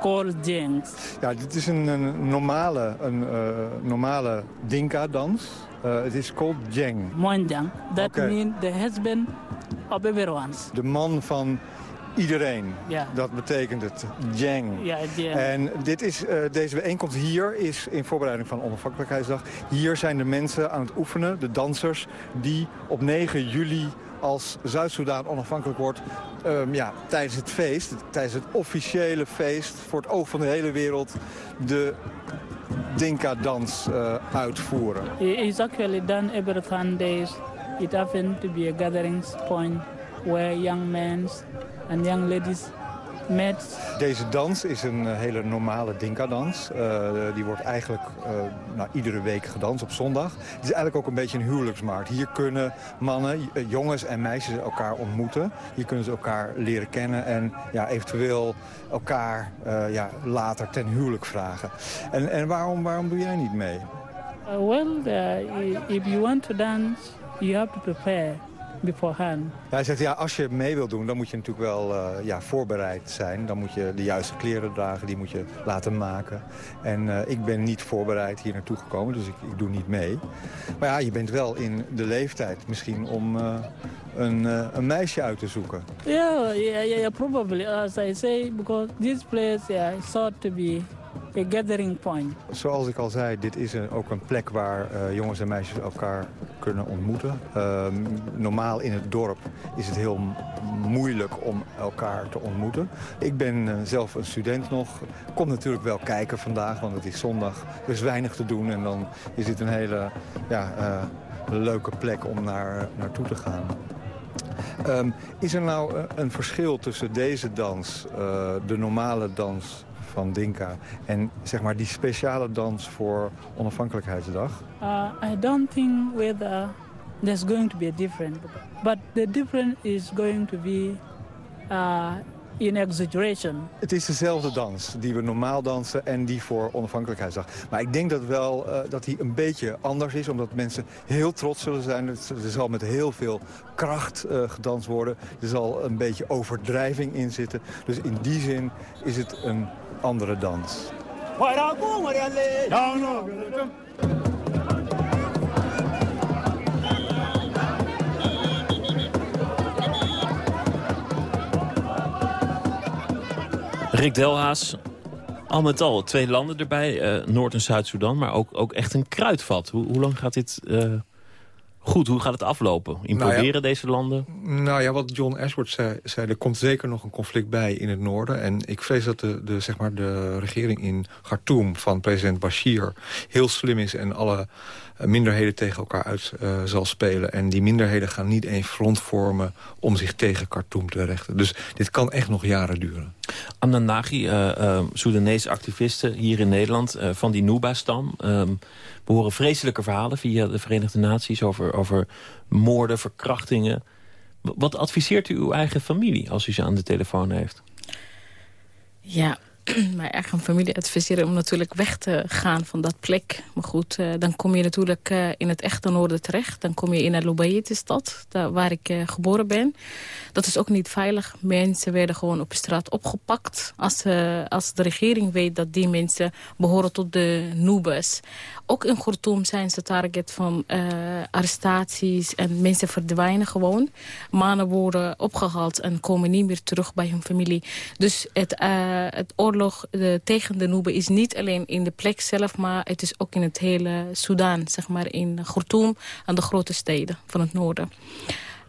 called Jengs. Ja, dit is een, een normale, een, normale Dinka-dans. Het is called Jeng. Monjang. That okay. means the husband of everyone. De man van iedereen. Ja. Dat betekent het. Jeng. Ja. En dit is, uh, deze bijeenkomst hier is in voorbereiding van Onafhankelijkheidsdag. Hier zijn de mensen aan het oefenen, de dansers... die op 9 juli als Zuid-Soedan onafhankelijk wordt... Um, ja, tijdens het feest, tijdens het officiële feest... voor het oog van de hele wereld de Dinka-dans uh, uitvoeren. It's actually done every Sundays. It happens to be a gathering point where young men and young ladies met. Deze dans is een uh, hele normale Dinka-dans. Uh, die wordt eigenlijk uh, nou, iedere week gedanst op zondag. Het is eigenlijk ook een beetje een huwelijksmarkt. Hier kunnen mannen, jongens en meisjes elkaar ontmoeten. Hier kunnen ze elkaar leren kennen en ja, eventueel elkaar ja, later ten huwelijk vragen. En, en waarom, waarom doe jij niet mee? Well, if you want to dance, you have to prepare beforehand. hij zegt, ja, als je mee wilt doen, dan moet je natuurlijk wel uh, ja, voorbereid zijn. Dan moet je de juiste kleren dragen, die moet je laten maken. En uh, ik ben niet voorbereid hier naartoe gekomen, dus ik, ik, doe niet mee. Maar ja, je bent wel in de leeftijd misschien om uh, een, een, meisje uit te zoeken. Ja, yeah, yeah, yeah, probably. As I say, because this place yeah, is thought to be a gathering point. Zoals ik al zei, dit is een, ook een plek waar uh, jongens en meisjes elkaar kunnen ontmoeten. Uh, normaal in het dorp is het heel moeilijk om elkaar te ontmoeten. Ik ben uh, zelf een student nog. Kom natuurlijk wel kijken vandaag, want het is zondag. Er is weinig te doen en dan is dit een hele ja, uh, leuke plek om naar, naartoe te gaan. Um, is er nou een verschil tussen deze dans, de normale dans van Dinka... en zeg maar die speciale dans voor onafhankelijkheidsdag? Uh, I don't think whether there's going to be a difference. But the difference is going to be uh, in exaggeration. Het is dezelfde dans die we normaal dansen en die voor onafhankelijkheidsdag. Maar ik denk dat wel uh, dat die een beetje anders is, omdat mensen heel trots zullen zijn. Er zal met heel veel kracht uh, gedanst worden. Er zal een beetje overdrijving in zitten. Dus in die zin is het een andere dans. Rick Delhaas, al met al twee landen erbij, uh, Noord- en Zuid-Soedan... maar ook, ook echt een kruidvat. Hoe, hoe lang gaat dit uh, goed? Hoe gaat het aflopen? Imploderen nou ja, deze landen? Nou ja, wat John Ashworth zei, zei, er komt zeker nog een conflict bij in het noorden. En ik vrees dat de, de, zeg maar de regering in Khartoum van president Bashir heel slim is... en alle minderheden tegen elkaar uit uh, zal spelen. En die minderheden gaan niet één front vormen om zich tegen Khartoum te rechten. Dus dit kan echt nog jaren duren. Amna Nagy, uh, uh, Soedanese activisten hier in Nederland van die Nuba-stam... Um, we horen vreselijke verhalen via de Verenigde Naties over, over moorden, verkrachtingen. Wat adviseert u uw eigen familie als u ze aan de telefoon heeft? Ja, mijn eigen familie adviseren om natuurlijk weg te gaan van dat plek. Maar goed, uh, dan kom je natuurlijk uh, in het echte noorden terecht. Dan kom je in de stad, daar waar ik uh, geboren ben. Dat is ook niet veilig. Mensen werden gewoon op straat opgepakt. Als, als de regering weet dat die mensen behoren tot de Nubes. Ook in Khartoum zijn ze target van arrestaties en mensen verdwijnen gewoon. Mannen worden opgehaald en komen niet meer terug bij hun familie. Dus het, het oorlog de, tegen de Nuben is niet alleen in de plek zelf... maar het is ook in het hele Soedan, zeg maar in Khartoum... en de grote steden van het noorden.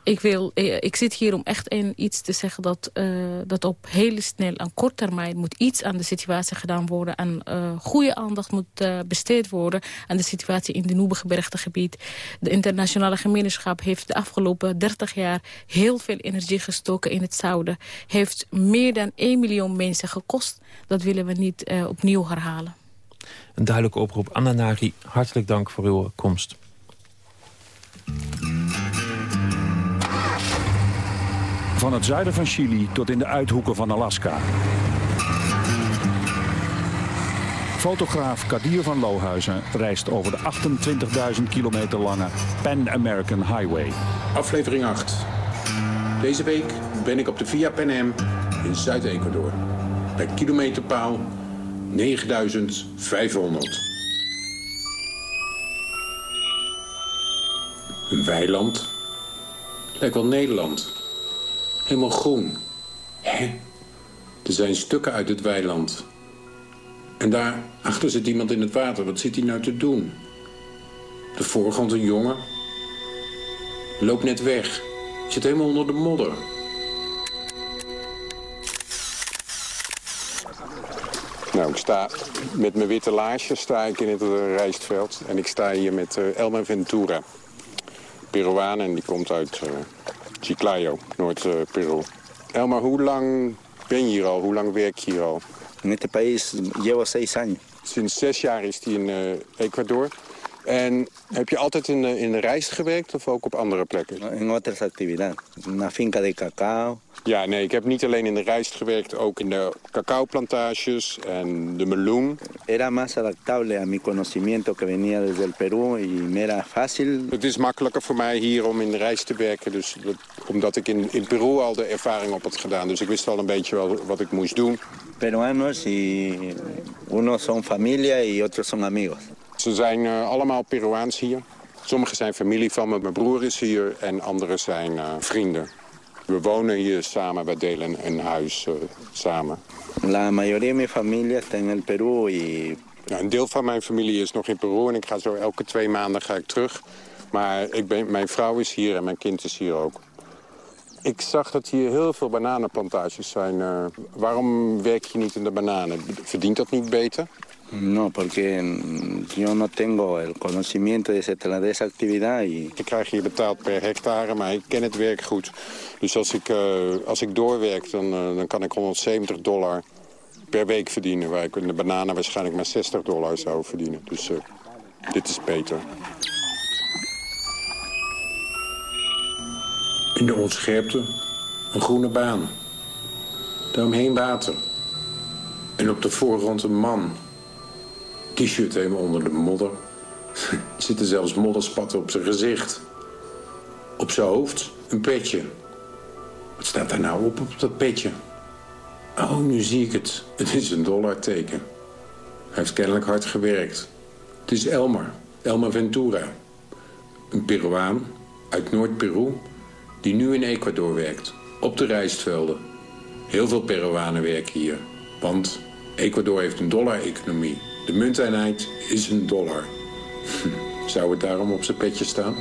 Ik, wil, ik zit hier om echt een, iets te zeggen dat, uh, dat op hele snel, aan kort termijn... moet iets aan de situatie gedaan worden. En uh, goede aandacht moet besteed worden aan de situatie in de Noebegebergtegebied. De internationale gemeenschap heeft de afgelopen 30 jaar heel veel energie gestoken in het zouden. Heeft meer dan 1 miljoen mensen gekost. Dat willen we niet opnieuw herhalen. Een duidelijke oproep. Anna hartelijk dank voor uw komst. Van het zuiden van Chili tot in de uithoeken van Alaska. Fotograaf Kadir van Lohuizen reist over de 28.000 kilometer lange Pan American Highway. Aflevering 8. Deze week ben ik op de Via Pan Am in Zuid-Ecuador. Bij kilometerpaal 9500. Een weiland. Lijkt wel Nederland. Helemaal groen. Hè? Er zijn stukken uit het weiland. En daar achter zit iemand in het water. Wat zit hij nou te doen? De voorgrond een jongen. Loopt net weg. Zit helemaal onder de modder. Nou, ik sta met mijn witte laarsjes sta ik in het rijstveld. En ik sta hier met uh, Elma Ventura. Peruaan en die komt uit uh, Chiclayo, Noord-Peru. Elma, hoe lang ben je hier al? Hoe lang werk je hier al? In este país llevo seis años. Sinds zes jaar is hij in uh, Ecuador. En heb je altijd in de, in de rijst gewerkt of ook op andere plekken? In otras actividades. Una finca de cacao. Ja, nee, ik heb niet alleen in de rijst gewerkt, ook in de cacaoplantages en de meloen. Era más adaptable a mi conocimiento que venía desde el Perú y me era fácil. Het is makkelijker voor mij hier om in de rijst te werken, dus dat, omdat ik in, in Peru al de ervaring op had gedaan. Dus ik wist al een beetje wel wat ik moest doen. Peruanos y unos son familia y otros son amigos. Ze zijn uh, allemaal Peruaans hier. Sommigen zijn familie van me. Mijn broer is hier en anderen zijn uh, vrienden. We wonen hier samen, we delen een huis uh, samen. La mayoría de mi familia está en el Perú y... Nou, een deel van mijn familie is nog in Peru en ik ga zo elke twee maanden ga ik terug. Maar ik ben, mijn vrouw is hier en mijn kind is hier ook. Ik zag dat hier heel veel bananenplantages zijn. Uh, waarom werk je niet in de bananen? Verdient dat niet beter? No, porque yo no tengo el conocimiento de esa, de esa actividad. Y... Ik krijg hier betaald per hectare, maar ik ken het werk goed. Dus als ik, uh, als ik doorwerk, dan, uh, dan kan ik 170 dollar per week verdienen. Waar ik in de bananen waarschijnlijk maar 60 dollar zou verdienen. Dus uh, dit is beter. In de onscherpte een groene baan. Daaromheen water. En op de voorgrond een man. T-shirt helemaal onder de modder. Er zitten zelfs modderspatten op zijn gezicht. Op zijn hoofd een petje. Wat staat daar nou op op dat petje? Oh, nu zie ik het. Het is een dollarteken. Hij heeft kennelijk hard gewerkt. Het is Elmer. Elmer Ventura. Een Peruaan uit Noord-Peru die nu in Ecuador werkt. Op de rijstvelden. Heel veel Peruanen werken hier. Want Ecuador heeft een dollar-economie. De munteenheid is een dollar. Zou het daarom op zijn petje staan?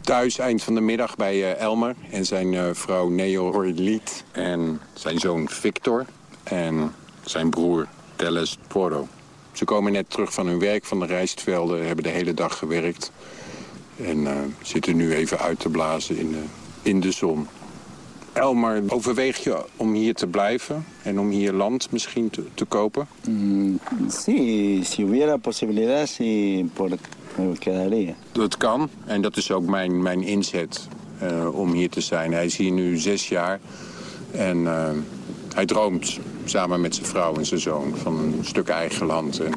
Thuis eind van de middag bij uh, Elmer en zijn uh, vrouw Neo Orliet en zijn zoon Victor en zijn broer Teles Poro. Ze komen net terug van hun werk van de rijstvelden, hebben de hele dag gewerkt. En uh, zitten nu even uit te blazen in in de zon. Elmar, overweeg je om hier te blijven en om hier land misschien te, te kopen? Mm, sí, si hubiera posibilidad, sí, por, me quedaría. Dat kan en dat is ook mijn, mijn inzet uh, om hier te zijn. Hij is hier nu zes jaar en uh, hij droomt samen met zijn vrouw en zijn zoon van een stuk eigen land en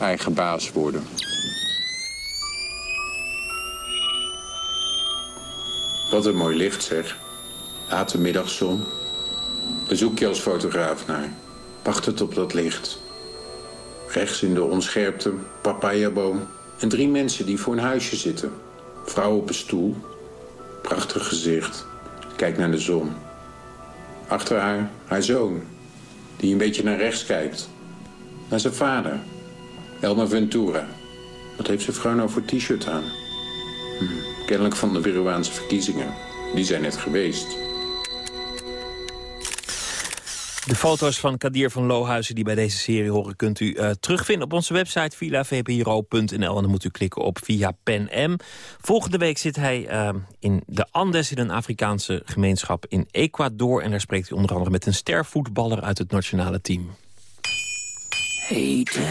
eigen baas worden. Wat een mooi licht zeg. Laat de middagzon. Daar zoek je als fotograaf naar. Wacht het op dat licht. Rechts in de onscherpte, papayaboom en drie mensen die voor een huisje zitten. Vrouw op een stoel. Prachtig gezicht. Kijk naar de zon. Achter haar, haar zoon. Die een beetje naar rechts kijkt. Naar zijn vader. Elmer Ventura. Wat heeft zijn vrouw nou voor t-shirt aan? Hm, kennelijk van de Peruaanse verkiezingen. Die zijn net geweest. De foto's van Kadir van Lohuizen die bij deze serie horen... kunt u uh, terugvinden op onze website villavpro.nl. En dan moet u klikken op via PenM. Volgende week zit hij uh, in de Andes in een Afrikaanse gemeenschap in Ecuador. En daar spreekt hij onder andere met een stervoetballer uit het nationale team. Hete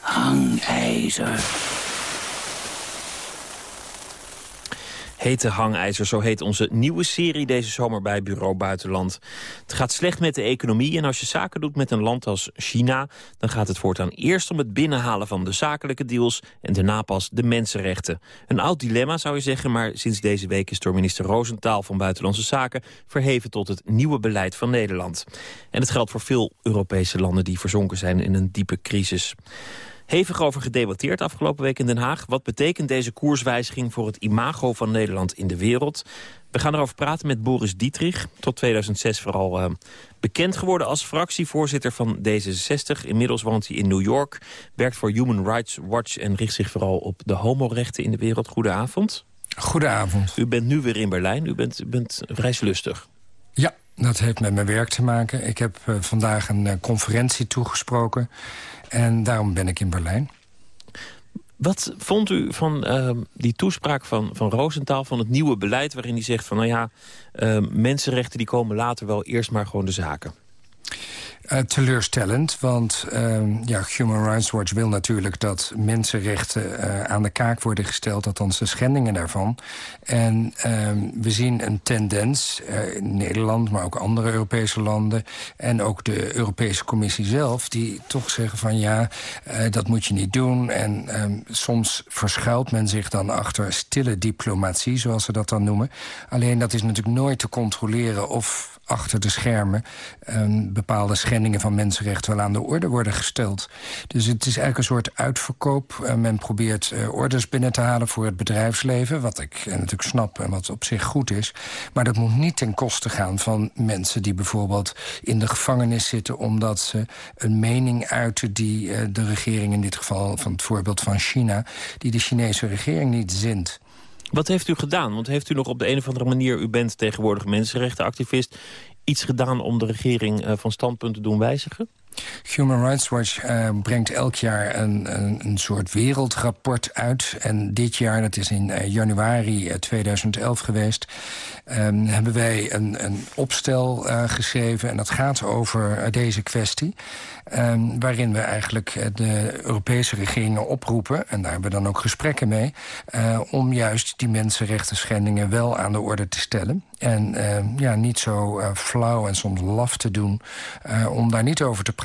hangijzer. Hete hangijzer, zo heet onze nieuwe serie deze zomer bij Bureau Buitenland. Het gaat slecht met de economie en als je zaken doet met een land als China... dan gaat het voortaan eerst om het binnenhalen van de zakelijke deals... en daarna pas de mensenrechten. Een oud dilemma zou je zeggen, maar sinds deze week... is door minister Roosentaal van Buitenlandse Zaken... verheven tot het nieuwe beleid van Nederland. En het geldt voor veel Europese landen die verzonken zijn in een diepe crisis. Hevig over gedebatteerd afgelopen week in Den Haag. Wat betekent deze koerswijziging voor het imago van Nederland in de wereld? We gaan erover praten met Boris Dietrich. Tot 2006 vooral uh, bekend geworden als fractievoorzitter van D66. Inmiddels woont hij in New York, werkt voor Human Rights Watch... en richt zich vooral op de homorechten in de wereld. Goedenavond. Goedenavond. U bent nu weer in Berlijn. U bent, u bent reislustig. Dat heeft met mijn werk te maken. Ik heb uh, vandaag een uh, conferentie toegesproken... En daarom ben ik in Berlijn. Wat vond u van uh, die toespraak van, van Roosentaal, van het nieuwe beleid... waarin hij zegt van, nou ja, uh, mensenrechten die komen later wel eerst maar gewoon de zaken? Uh, teleurstellend, want uh, ja, Human Rights Watch wil natuurlijk dat mensenrechten uh, aan de kaak worden gesteld, althans de schendingen daarvan. En ehm, we zien een tendens in Nederland, maar ook andere Europese landen en ook de Europese Commissie zelf, die toch zeggen van ja, dat moet je niet doen. En ehm, soms verschuilt men zich dan achter stille diplomatie, zoals ze dat dan noemen. Alleen dat is natuurlijk nooit te controleren of achter de schermen... Um, bepaalde schendingen van mensenrechten wel aan de orde worden gesteld. Dus het is eigenlijk een soort uitverkoop. Uh, men probeert uh, orders binnen te halen voor het bedrijfsleven... wat ik uh, natuurlijk snap en wat op zich goed is. Maar dat moet niet ten koste gaan van mensen die bijvoorbeeld in de gevangenis zitten... omdat ze een mening uiten die de regering, in dit geval van het voorbeeld van China... die de Chinese regering niet zint. Wat heeft u gedaan? Want heeft u nog op de een of andere manier... u bent tegenwoordig mensenrechtenactivist... iets gedaan om de regering uh, van standpunt te doen wijzigen? Human Rights Watch uh, brengt elk jaar een, een, een, soort wereldrapport uit. En dit jaar, dat is in uh, januari 2011 geweest... Um, hebben wij een, een opstel geschreven. En dat gaat over deze kwestie. Um, waarin we eigenlijk de Europese regeringen oproepen... en daar hebben we dan ook gesprekken mee... Om juist die mensenrechten schendingen wel aan de orde te stellen. En uh, ja, niet zo flauw en soms laf te doen om daar niet over te praten.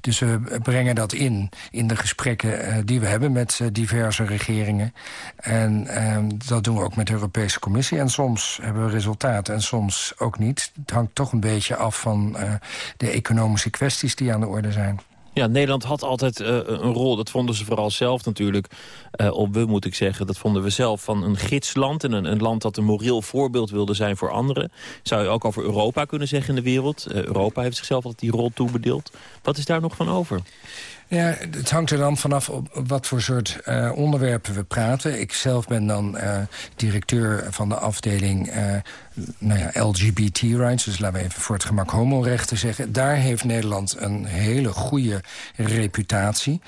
Dus we brengen dat in, in de gesprekken die we hebben met diverse regeringen. En ehm, dat doen we ook met de Europese Commissie. En soms hebben we resultaten en soms ook niet. Het hangt toch een beetje af van de economische kwesties die aan de orde zijn. Ja, Nederland had altijd uh, een rol, dat vonden ze vooral zelf natuurlijk, uh, op we moet ik zeggen, dat vonden we zelf van een gidsland en een, een, land dat een moreel voorbeeld wilde zijn voor anderen. Zou je ook over Europa kunnen zeggen in de wereld. Uh, Europa heeft zichzelf altijd die rol toebedeeld. Wat is daar nog van over? Ja, het hangt er dan vanaf op wat voor soort onderwerpen we praten. Ik zelf ben dan directeur van de afdeling nou ja, LGBT rights. Dus laten we even voor het gemak homorechten zeggen. Daar heeft Nederland een hele goede reputatie.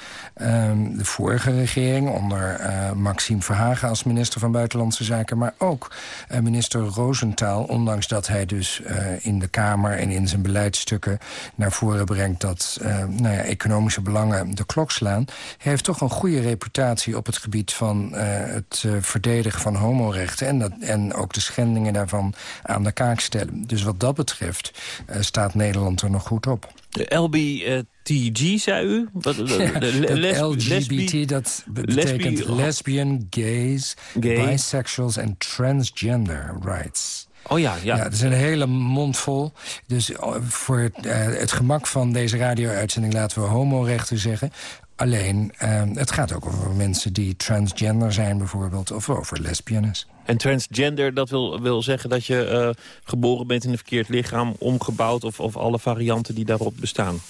Um, de vorige regering onder Maxime Verhagen als minister van Buitenlandse Zaken... maar ook minister Roosentaal, ondanks dat hij dus in de Kamer... en in zijn beleidsstukken naar voren brengt dat nou ja, economische belangen de klok slaan... heeft toch een goede reputatie op het gebied van het verdedigen van homorechten... En, dat, en ook de schendingen daarvan aan de kaak stellen. Dus wat dat betreft uh, staat Nederland er nog goed op. De LBTG, zei u? Wat, de, LGBT, dat betekent lesbian, gays, Gay. bisexuals en transgender rights. Oh ja, ja. ja. Dat is een hele mond vol. Dus voor het, uh, het gemak van deze radio-uitzending laten we homorechten zeggen. Alleen, uh, het gaat ook over mensen die transgender zijn bijvoorbeeld... of over lesbiennes. En transgender, dat wil, wil zeggen dat je uh, geboren bent in een verkeerd lichaam... omgebouwd of, of alle varianten die daarop bestaan?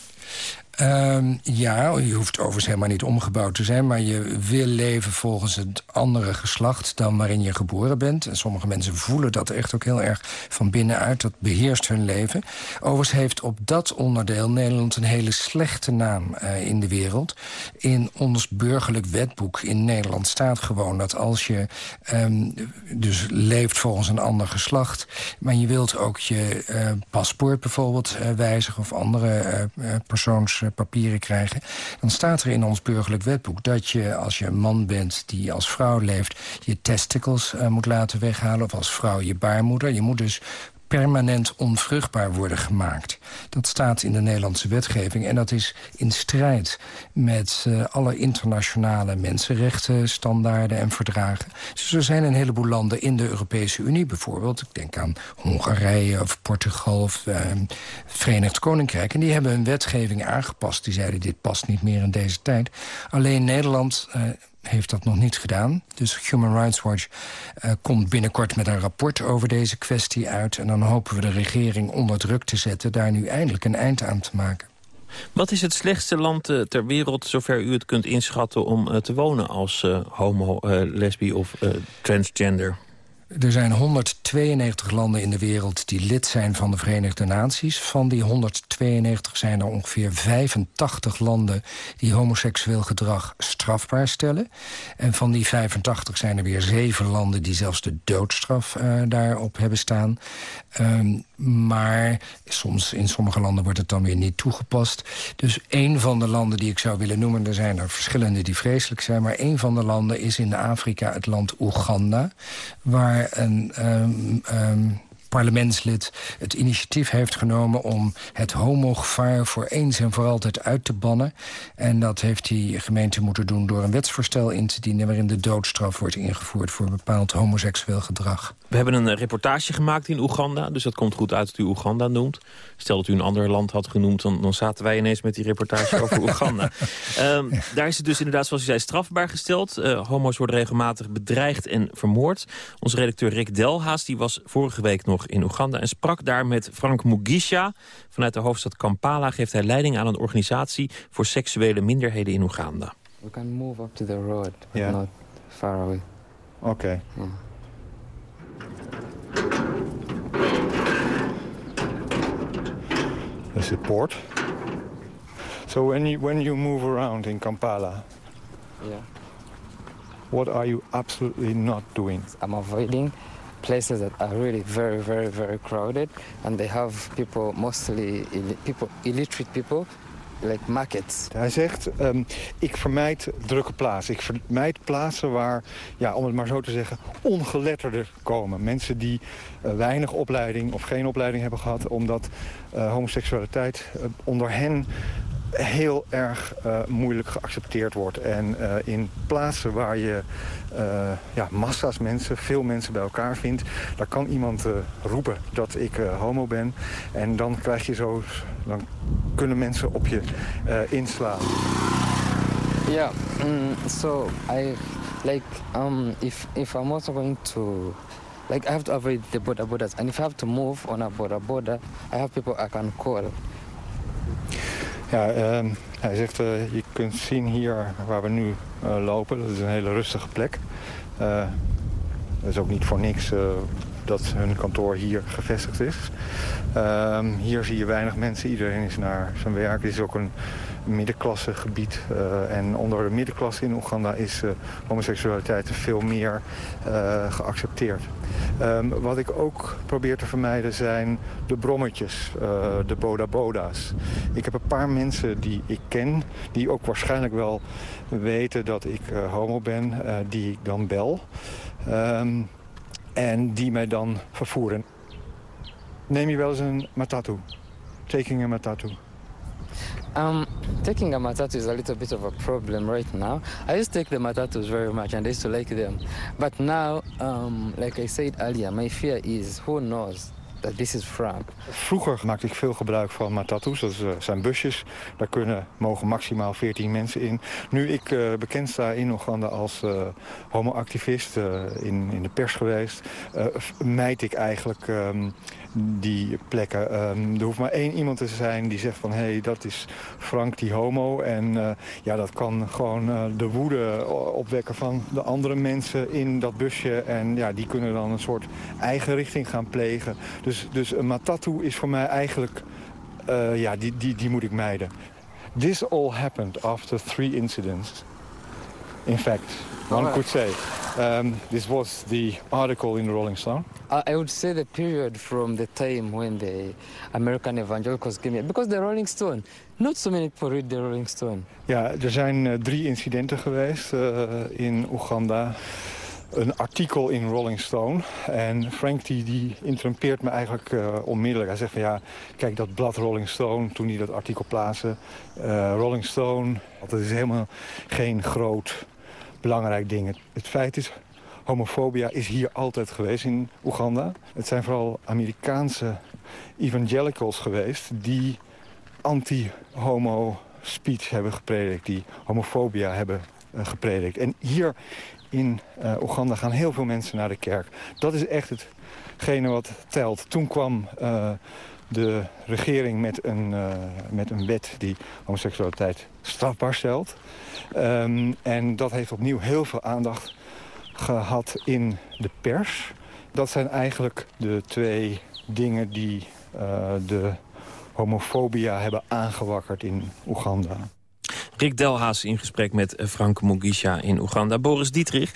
Um, ja, je hoeft overigens helemaal niet omgebouwd te zijn... maar je wil leven volgens het andere geslacht dan waarin je geboren bent. En sommige mensen voelen dat echt ook heel erg van binnenuit. Dat beheerst hun leven. Overigens heeft op dat onderdeel Nederland een hele slechte naam uh, in de wereld. In ons burgerlijk wetboek in Nederland staat gewoon dat als je um, dus leeft volgens een ander geslacht... maar je wilt ook je uh, paspoort bijvoorbeeld uh, wijzigen of andere persoons papieren krijgen... dan staat er in ons burgerlijk wetboek dat je, als je een man bent die als vrouw leeft... je testicles uh, moet laten weghalen of als vrouw je baarmoeder. Je moet dus permanent onvruchtbaar worden gemaakt. Dat staat in de Nederlandse wetgeving en dat is in strijd met uh, alle internationale mensenrechten, standaarden en verdragen. Dus er zijn een heleboel landen in de Europese Unie bijvoorbeeld. Ik denk aan Hongarije of Portugal of uh, Verenigd Koninkrijk. En die hebben hun wetgeving aangepast. Die zeiden dit past niet meer in deze tijd. Alleen Nederland... Uh, heeft dat nog niet gedaan. Dus Human Rights Watch uh, komt binnenkort met een rapport over deze kwestie uit. En dan hopen we de regering onder druk te zetten... daar nu eindelijk een eind aan te maken. Wat is het slechtste land uh, ter wereld, zover u het kunt inschatten... om uh, te wonen als homo, lesbi of transgender? Er zijn 192 landen in de wereld die lid zijn van de Verenigde Naties. Van die 192 zijn er ongeveer 85 landen die homoseksueel gedrag strafbaar stellen. En van die 85 zijn er weer zeven landen die zelfs de doodstraf uh, daarop hebben staan. Um, maar soms in sommige landen wordt het dan weer niet toegepast. Dus een van de landen die ik zou willen noemen... er zijn er verschillende die vreselijk zijn... maar een van de landen is in Afrika het land Oeganda... waar een um, um, parlementslid het initiatief heeft genomen... om het homogevaar voor eens en voor altijd uit te bannen. En dat heeft die gemeente moeten doen door een wetsvoorstel in te dienen... waarin de doodstraf wordt ingevoerd voor bepaald homoseksueel gedrag. We hebben een reportage gemaakt in Oeganda, dus dat komt goed uit dat u Oeganda noemt. Stel dat u een ander land had genoemd, dan, dan zaten wij ineens met die reportage over Oeganda. Um, daar is het dus inderdaad, zoals u zei, strafbaar gesteld. Uh, homo's worden regelmatig bedreigd en vermoord. Onze redacteur Rick Delhaas die was vorige week nog in Oeganda... en sprak daar met Frank Mugisha. Vanuit de hoofdstad Kampala geeft hij leiding aan een organisatie... voor seksuele minderheden in Oeganda. We can move up to the road, but yeah. not far away. Oké. Okay. Yeah. The support. So when you when you move around in Kampala, yeah. What are you absolutely not doing? I'm avoiding places that are really very, very, very crowded, and they have people, mostly people, illiterate people, like markets. Hij zegt, um, ik vermijd drukke plaatsen. Ik vermijd plaatsen waar, ja, om het maar zo te zeggen, ongeletterden komen. Mensen die uh, weinig opleiding of geen opleiding hebben gehad... omdat uh, homoseksualiteit uh, onder hen heel erg uh, moeilijk geaccepteerd wordt. En uh, in plaatsen waar je uh, ja, massa's mensen, veel mensen bij elkaar vindt... daar kan iemand roepen dat ik homo ben. En dan krijg je zo... dan kunnen mensen op je inslaan. Ja, mm, so I... Like, um, if, if I'm also going to... Like, I have to avoid the border borders. And if I have to move on a border border, I have people I can call. Ja, uh, hij zegt, uh, je kunt zien hier waar we nu uh, lopen. Dat is een hele rustige plek. Uh, dat is ook niet voor niks dat hun kantoor hier gevestigd is. Ehm, hier zie je weinig mensen. Iedereen is naar zijn werk. Het is ook een middenklasse gebied. Uh, en onder de middenklasse in Oeganda is uh, homoseksualiteit veel meer uh, geaccepteerd. Um, wat ik ook probeer te vermijden zijn de brommetjes, de boda-boda's. Ik heb een paar mensen die ik ken, die ook waarschijnlijk wel weten dat ik homo ben, die ik dan bel. Um, en die mij dan vervoeren. Neem je wel eens een matatu? Taking a matatu? Um, taking a matatu is a little bit of a problem right now. I used to take the matatus very much and I used to like them. But now, um, like I said earlier, my fear is who knows that this is Frank. Vroeger maakte ik veel gebruik van matatus. Dat uh, zijn busjes. Daar kunnen, mogen maximaal 14 mensen in. Nu ik uh, bekend sta in Oeganda als uh, homoactivist, in, in de pers geweest... mijd ik eigenlijk um, die plekken. Um, er hoeft maar één iemand te zijn die zegt van... hé, hey, dat is Frank die homo. En uh, ja, dat kan gewoon uh, de woede opwekken van de andere mensen in dat busje. En ja, die kunnen dan een soort eigen richting gaan plegen. Dus, dus een matatu is voor mij eigenlijk... Uh, ja, die, die, die moet ik mijden. This all happened after three incidents. In fact, one could say. Um, this was the article in Rolling Stone. I would say the period from the time when the American evangelicals came here. Because the Rolling Stone, not so many people read the Rolling Stone. Ja, er zijn uh, drie incidenten geweest uh, in Oeganda. Een artikel in Rolling Stone. En Frank die, die interrumpeert me eigenlijk uh, onmiddellijk. Hij zegt van ja, kijk dat blad Rolling Stone, toen hij dat artikel plaatste. Rolling Stone, dat is helemaal geen groot belangrijk ding. Het feit is, homofobia is hier altijd geweest in Oeganda. Het zijn vooral Amerikaanse evangelicals geweest... die anti-homo speech hebben gepredikt, die homofobia hebben uh, gepredikt. En hier in uh, Oeganda gaan heel veel mensen naar de kerk. Dat is echt hetgene wat telt. Toen kwam uh, de regering met een, met een wet die homoseksualiteit strafbaar stelt. Um, en dat heeft opnieuw heel veel aandacht gehad in de pers. Dat zijn eigenlijk de twee dingen die uh, de homofobia hebben aangewakkerd in Oeganda. Rick Delhaas in gesprek met Frank Mugisha in Oeganda. Boris Dietrich,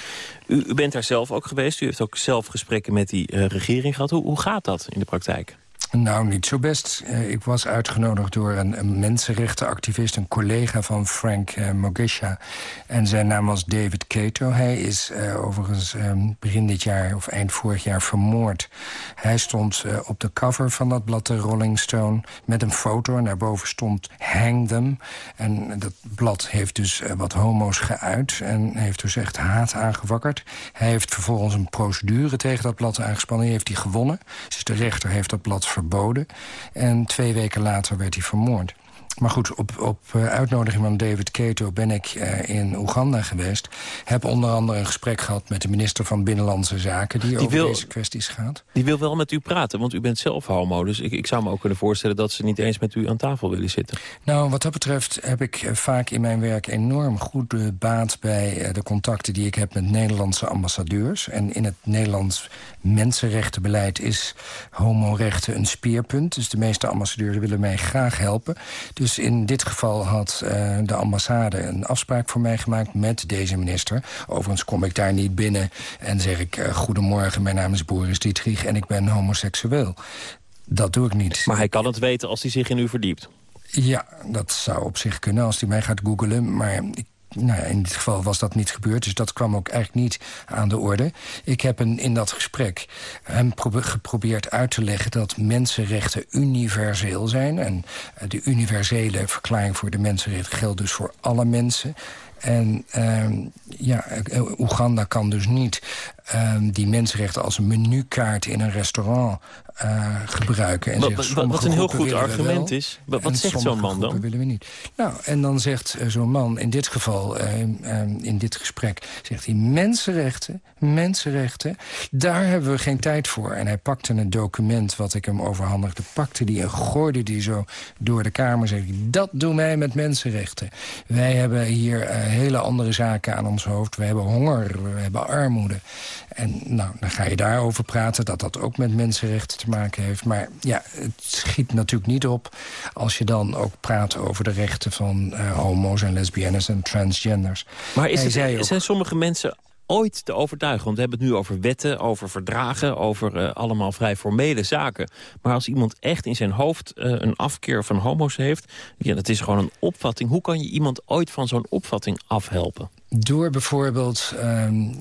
u, bent daar zelf ook geweest. U heeft ook zelf gesprekken met die uh, regering gehad. Hoe, hoe gaat dat in de praktijk? Nou, niet zo best. Uh, ik was uitgenodigd door een, mensenrechtenactivist... een collega van Frank uh, Mogesha. En zijn naam was David Cato. Hij is uh, overigens begin dit jaar of eind vorig jaar vermoord. Hij stond op de cover van dat blad, de Rolling Stone... met een foto en daarboven stond Hang Them. En dat blad heeft dus wat homo's geuit... en heeft dus echt haat aangewakkerd. Hij heeft vervolgens een procedure tegen dat blad aangespannen. Die heeft hij gewonnen. Dus de rechter heeft dat blad En twee weken later werd hij vermoord. Maar goed, op, op eh, uitnodiging van David Keto ben ik uh, in Oeganda geweest. Heb onder andere een gesprek gehad met de minister van Binnenlandse Zaken... die, die over deze kwesties gaat. Die wil wel met u praten, want u bent zelf homo. Dus ik, ik zou me ook kunnen voorstellen dat ze niet eens met u aan tafel willen zitten. Nou, wat dat betreft heb ik uh, vaak in mijn werk enorm goed baat... bij de contacten die ik heb met Nederlandse ambassadeurs. En in het Nederlands mensenrechtenbeleid is homorechten een speerpunt. Dus de meeste ambassadeurs willen mij graag helpen... Dus in dit geval had uh, de ambassade een afspraak voor mij gemaakt met deze minister. Overigens kom ik daar niet binnen en zeg ik... Uh, goedemorgen, mijn naam is Boris Dietrich en ik ben homoseksueel. Dat doe ik niet. Maar hij kan het weten als hij zich in u verdiept. Ja, dat zou op zich kunnen als hij mij gaat googlen. Maar ik nou in dit geval was dat niet gebeurd, dus dat kwam ook eigenlijk niet aan de orde. Ik heb een, in dat gesprek hem geprobeerd uit te leggen... dat mensenrechten universeel zijn. En uh, de universele verklaring voor de mensenrechten geldt dus voor alle mensen. En uh, ja, Oeganda kan dus niet uh, die mensenrechten als een menukaart in een restaurant uh, gebruiken. En wat, wat, wat een heel goed argument is. Wat, wat zegt zo'n man dan? willen we niet. Nou, en dan zegt uh, zo'n man, in dit geval, uh, in dit gesprek... zegt hij, mensenrechten, mensenrechten, daar hebben we geen tijd voor. En hij pakte een document wat ik hem overhandigde... pakte die en gooide die zo door de kamer. Zeg dat doen wij met mensenrechten. Wij hebben hier hele andere zaken aan ons hoofd. We hebben honger, we hebben armoede. En nou, dan ga je daarover praten, dat dat ook met mensenrechten te maken heeft. Maar ja, het schiet natuurlijk niet op als je dan ook praat over de rechten van uh, homo's en lesbiennes en transgenders. Maar is het, ook, zijn sommige mensen ooit te overtuigen? Want we hebben het nu over wetten, over verdragen... over uh, allemaal vrij formele zaken. Maar als iemand echt in zijn hoofd uh, een afkeer van homo's heeft... ja, dat is gewoon een opvatting. Hoe kan je iemand ooit van zo'n opvatting afhelpen? Door bijvoorbeeld, um,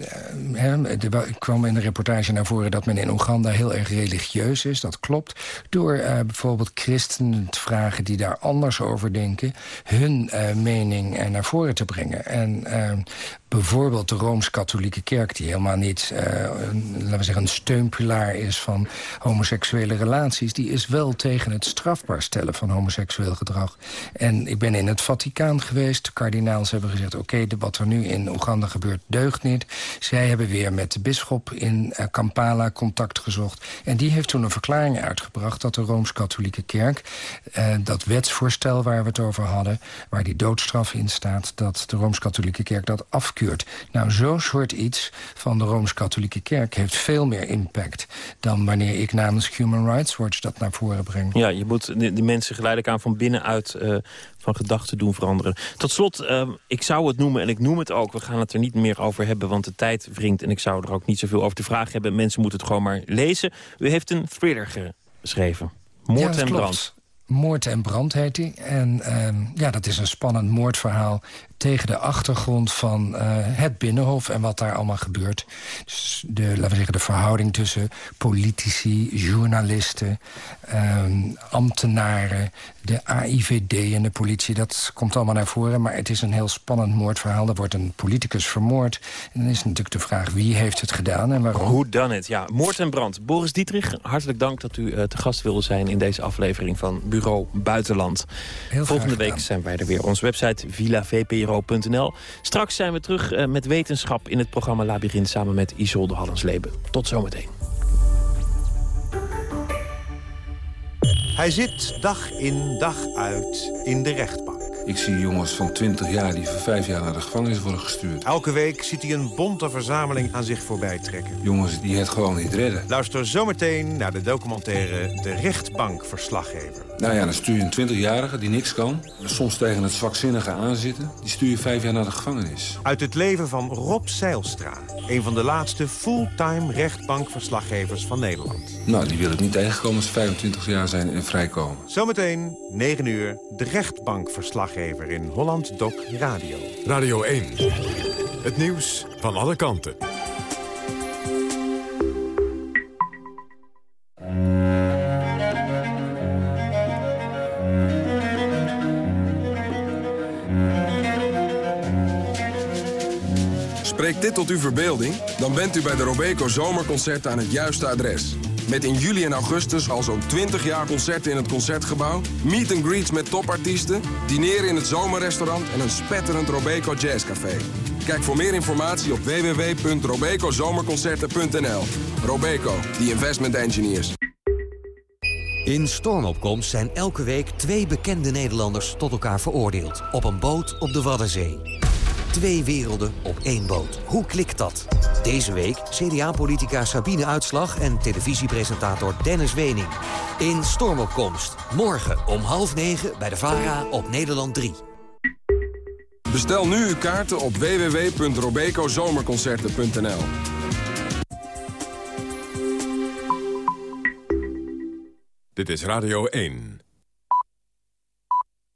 er kwam in de reportage naar voren... dat men in Oeganda heel erg religieus is, dat klopt. Door uh, bijvoorbeeld christenen te vragen die daar anders over denken... hun uh, mening naar voren te brengen. En ehm, bijvoorbeeld de Rooms-Katholieke Kerk... die helemaal niet, laten we zeggen, een steunpilaar is van homoseksuele relaties... die is wel tegen het strafbaar stellen van homoseksueel gedrag. En ik ben in het Vaticaan geweest. De kardinaals hebben gezegd, oké, okay, wat er nu in Oeganda gebeurt deugt niet. Zij hebben weer met de bisschop in uh, Kampala contact gezocht. En die heeft toen een verklaring uitgebracht dat de Rooms-Katholieke Kerk... Uh, dat wetsvoorstel waar we het over hadden, waar die doodstraf in staat... dat de Rooms-Katholieke Kerk dat afkeurt. Nou, zo'n soort iets van de Rooms-Katholieke Kerk... heeft veel meer impact dan wanneer ik namens Human Rights Watch dat naar voren breng. Ja, je moet die mensen geleidelijk aan van binnenuit uh, van gedachten doen veranderen. Tot slot, uh, ik zou het noemen en ik noem het ook. We gaan het er niet meer over hebben, want de tijd wringt... en ik zou er ook niet zoveel over te vragen hebben. Mensen moeten het gewoon maar lezen. U heeft een thriller geschreven. Moord ja, en brand. Moord en brand heet hij. En uh, ja, dat is een spannend moordverhaal tegen de achtergrond van uh, het Binnenhof en wat daar allemaal gebeurt. Dus de, laten we zeggen, de verhouding tussen politici, journalisten, um, ambtenaren, de AIVD en de politie. Dat komt allemaal naar voren, maar het is een heel spannend moordverhaal. Er wordt een politicus vermoord. En dan is natuurlijk de vraag wie heeft het gedaan en waarom. Hoe dan het, ja. Moord en brand. Boris Dietrich, hartelijk dank dat u uh, te gast wilde zijn... in deze aflevering van Bureau Buitenland. Heel Volgende week zijn wij er weer. Onze website Villa Straks zijn we terug uh, met wetenschap in het programma Labyrinth... samen met Isolde Hallensleben. Tot zometeen. Hij zit dag in dag uit in de rechtbank. Ik zie jongens van 20 jaar die voor 5 jaar naar de gevangenis worden gestuurd. Elke week ziet hij een bonte verzameling aan zich voorbij trekken. Jongens die het gewoon niet redden. Luister zometeen naar de documentaire De Rechtbankverslaggever. Nou ja, dan stuur je een 20-jarige die niks kan... soms tegen het zwakzinnige aanzitten... die stuur je vijf jaar naar de gevangenis. Uit het leven van Rob Seilstra. Een van de laatste fulltime rechtbankverslaggevers van Nederland. Nou, die wil ik niet tegenkomen als ze 25 jaar zijn en vrijkomen. Zometeen, 9 uur, de rechtbankverslaggever in Holland Doc Radio. Radio 1. Het nieuws van alle kanten. Tot uw verbeelding? Dan bent u bij de Robeco Zomerconcerten aan het juiste adres. Met in juli en augustus al zo'n 20 jaar concerten in het Concertgebouw... meet and greets met topartiesten, dineren in het zomerrestaurant... en een spetterend Robeco Jazzcafé. Kijk voor meer informatie op www.robecozomerconcerten.nl. Robeco, the investment engineers. In Stormopkomst zijn elke week twee bekende Nederlanders tot elkaar veroordeeld. Op een boot op de Waddenzee. Twee werelden op één boot. Hoe klikt dat? Deze week CDA-politica Sabine Uitslag en televisiepresentator Dennis Wening. In Stormopkomst. Morgen om half negen bij de VARA op Nederland 3. Bestel nu uw kaarten op www.robecozomerconcerten.nl. Dit is Radio 1.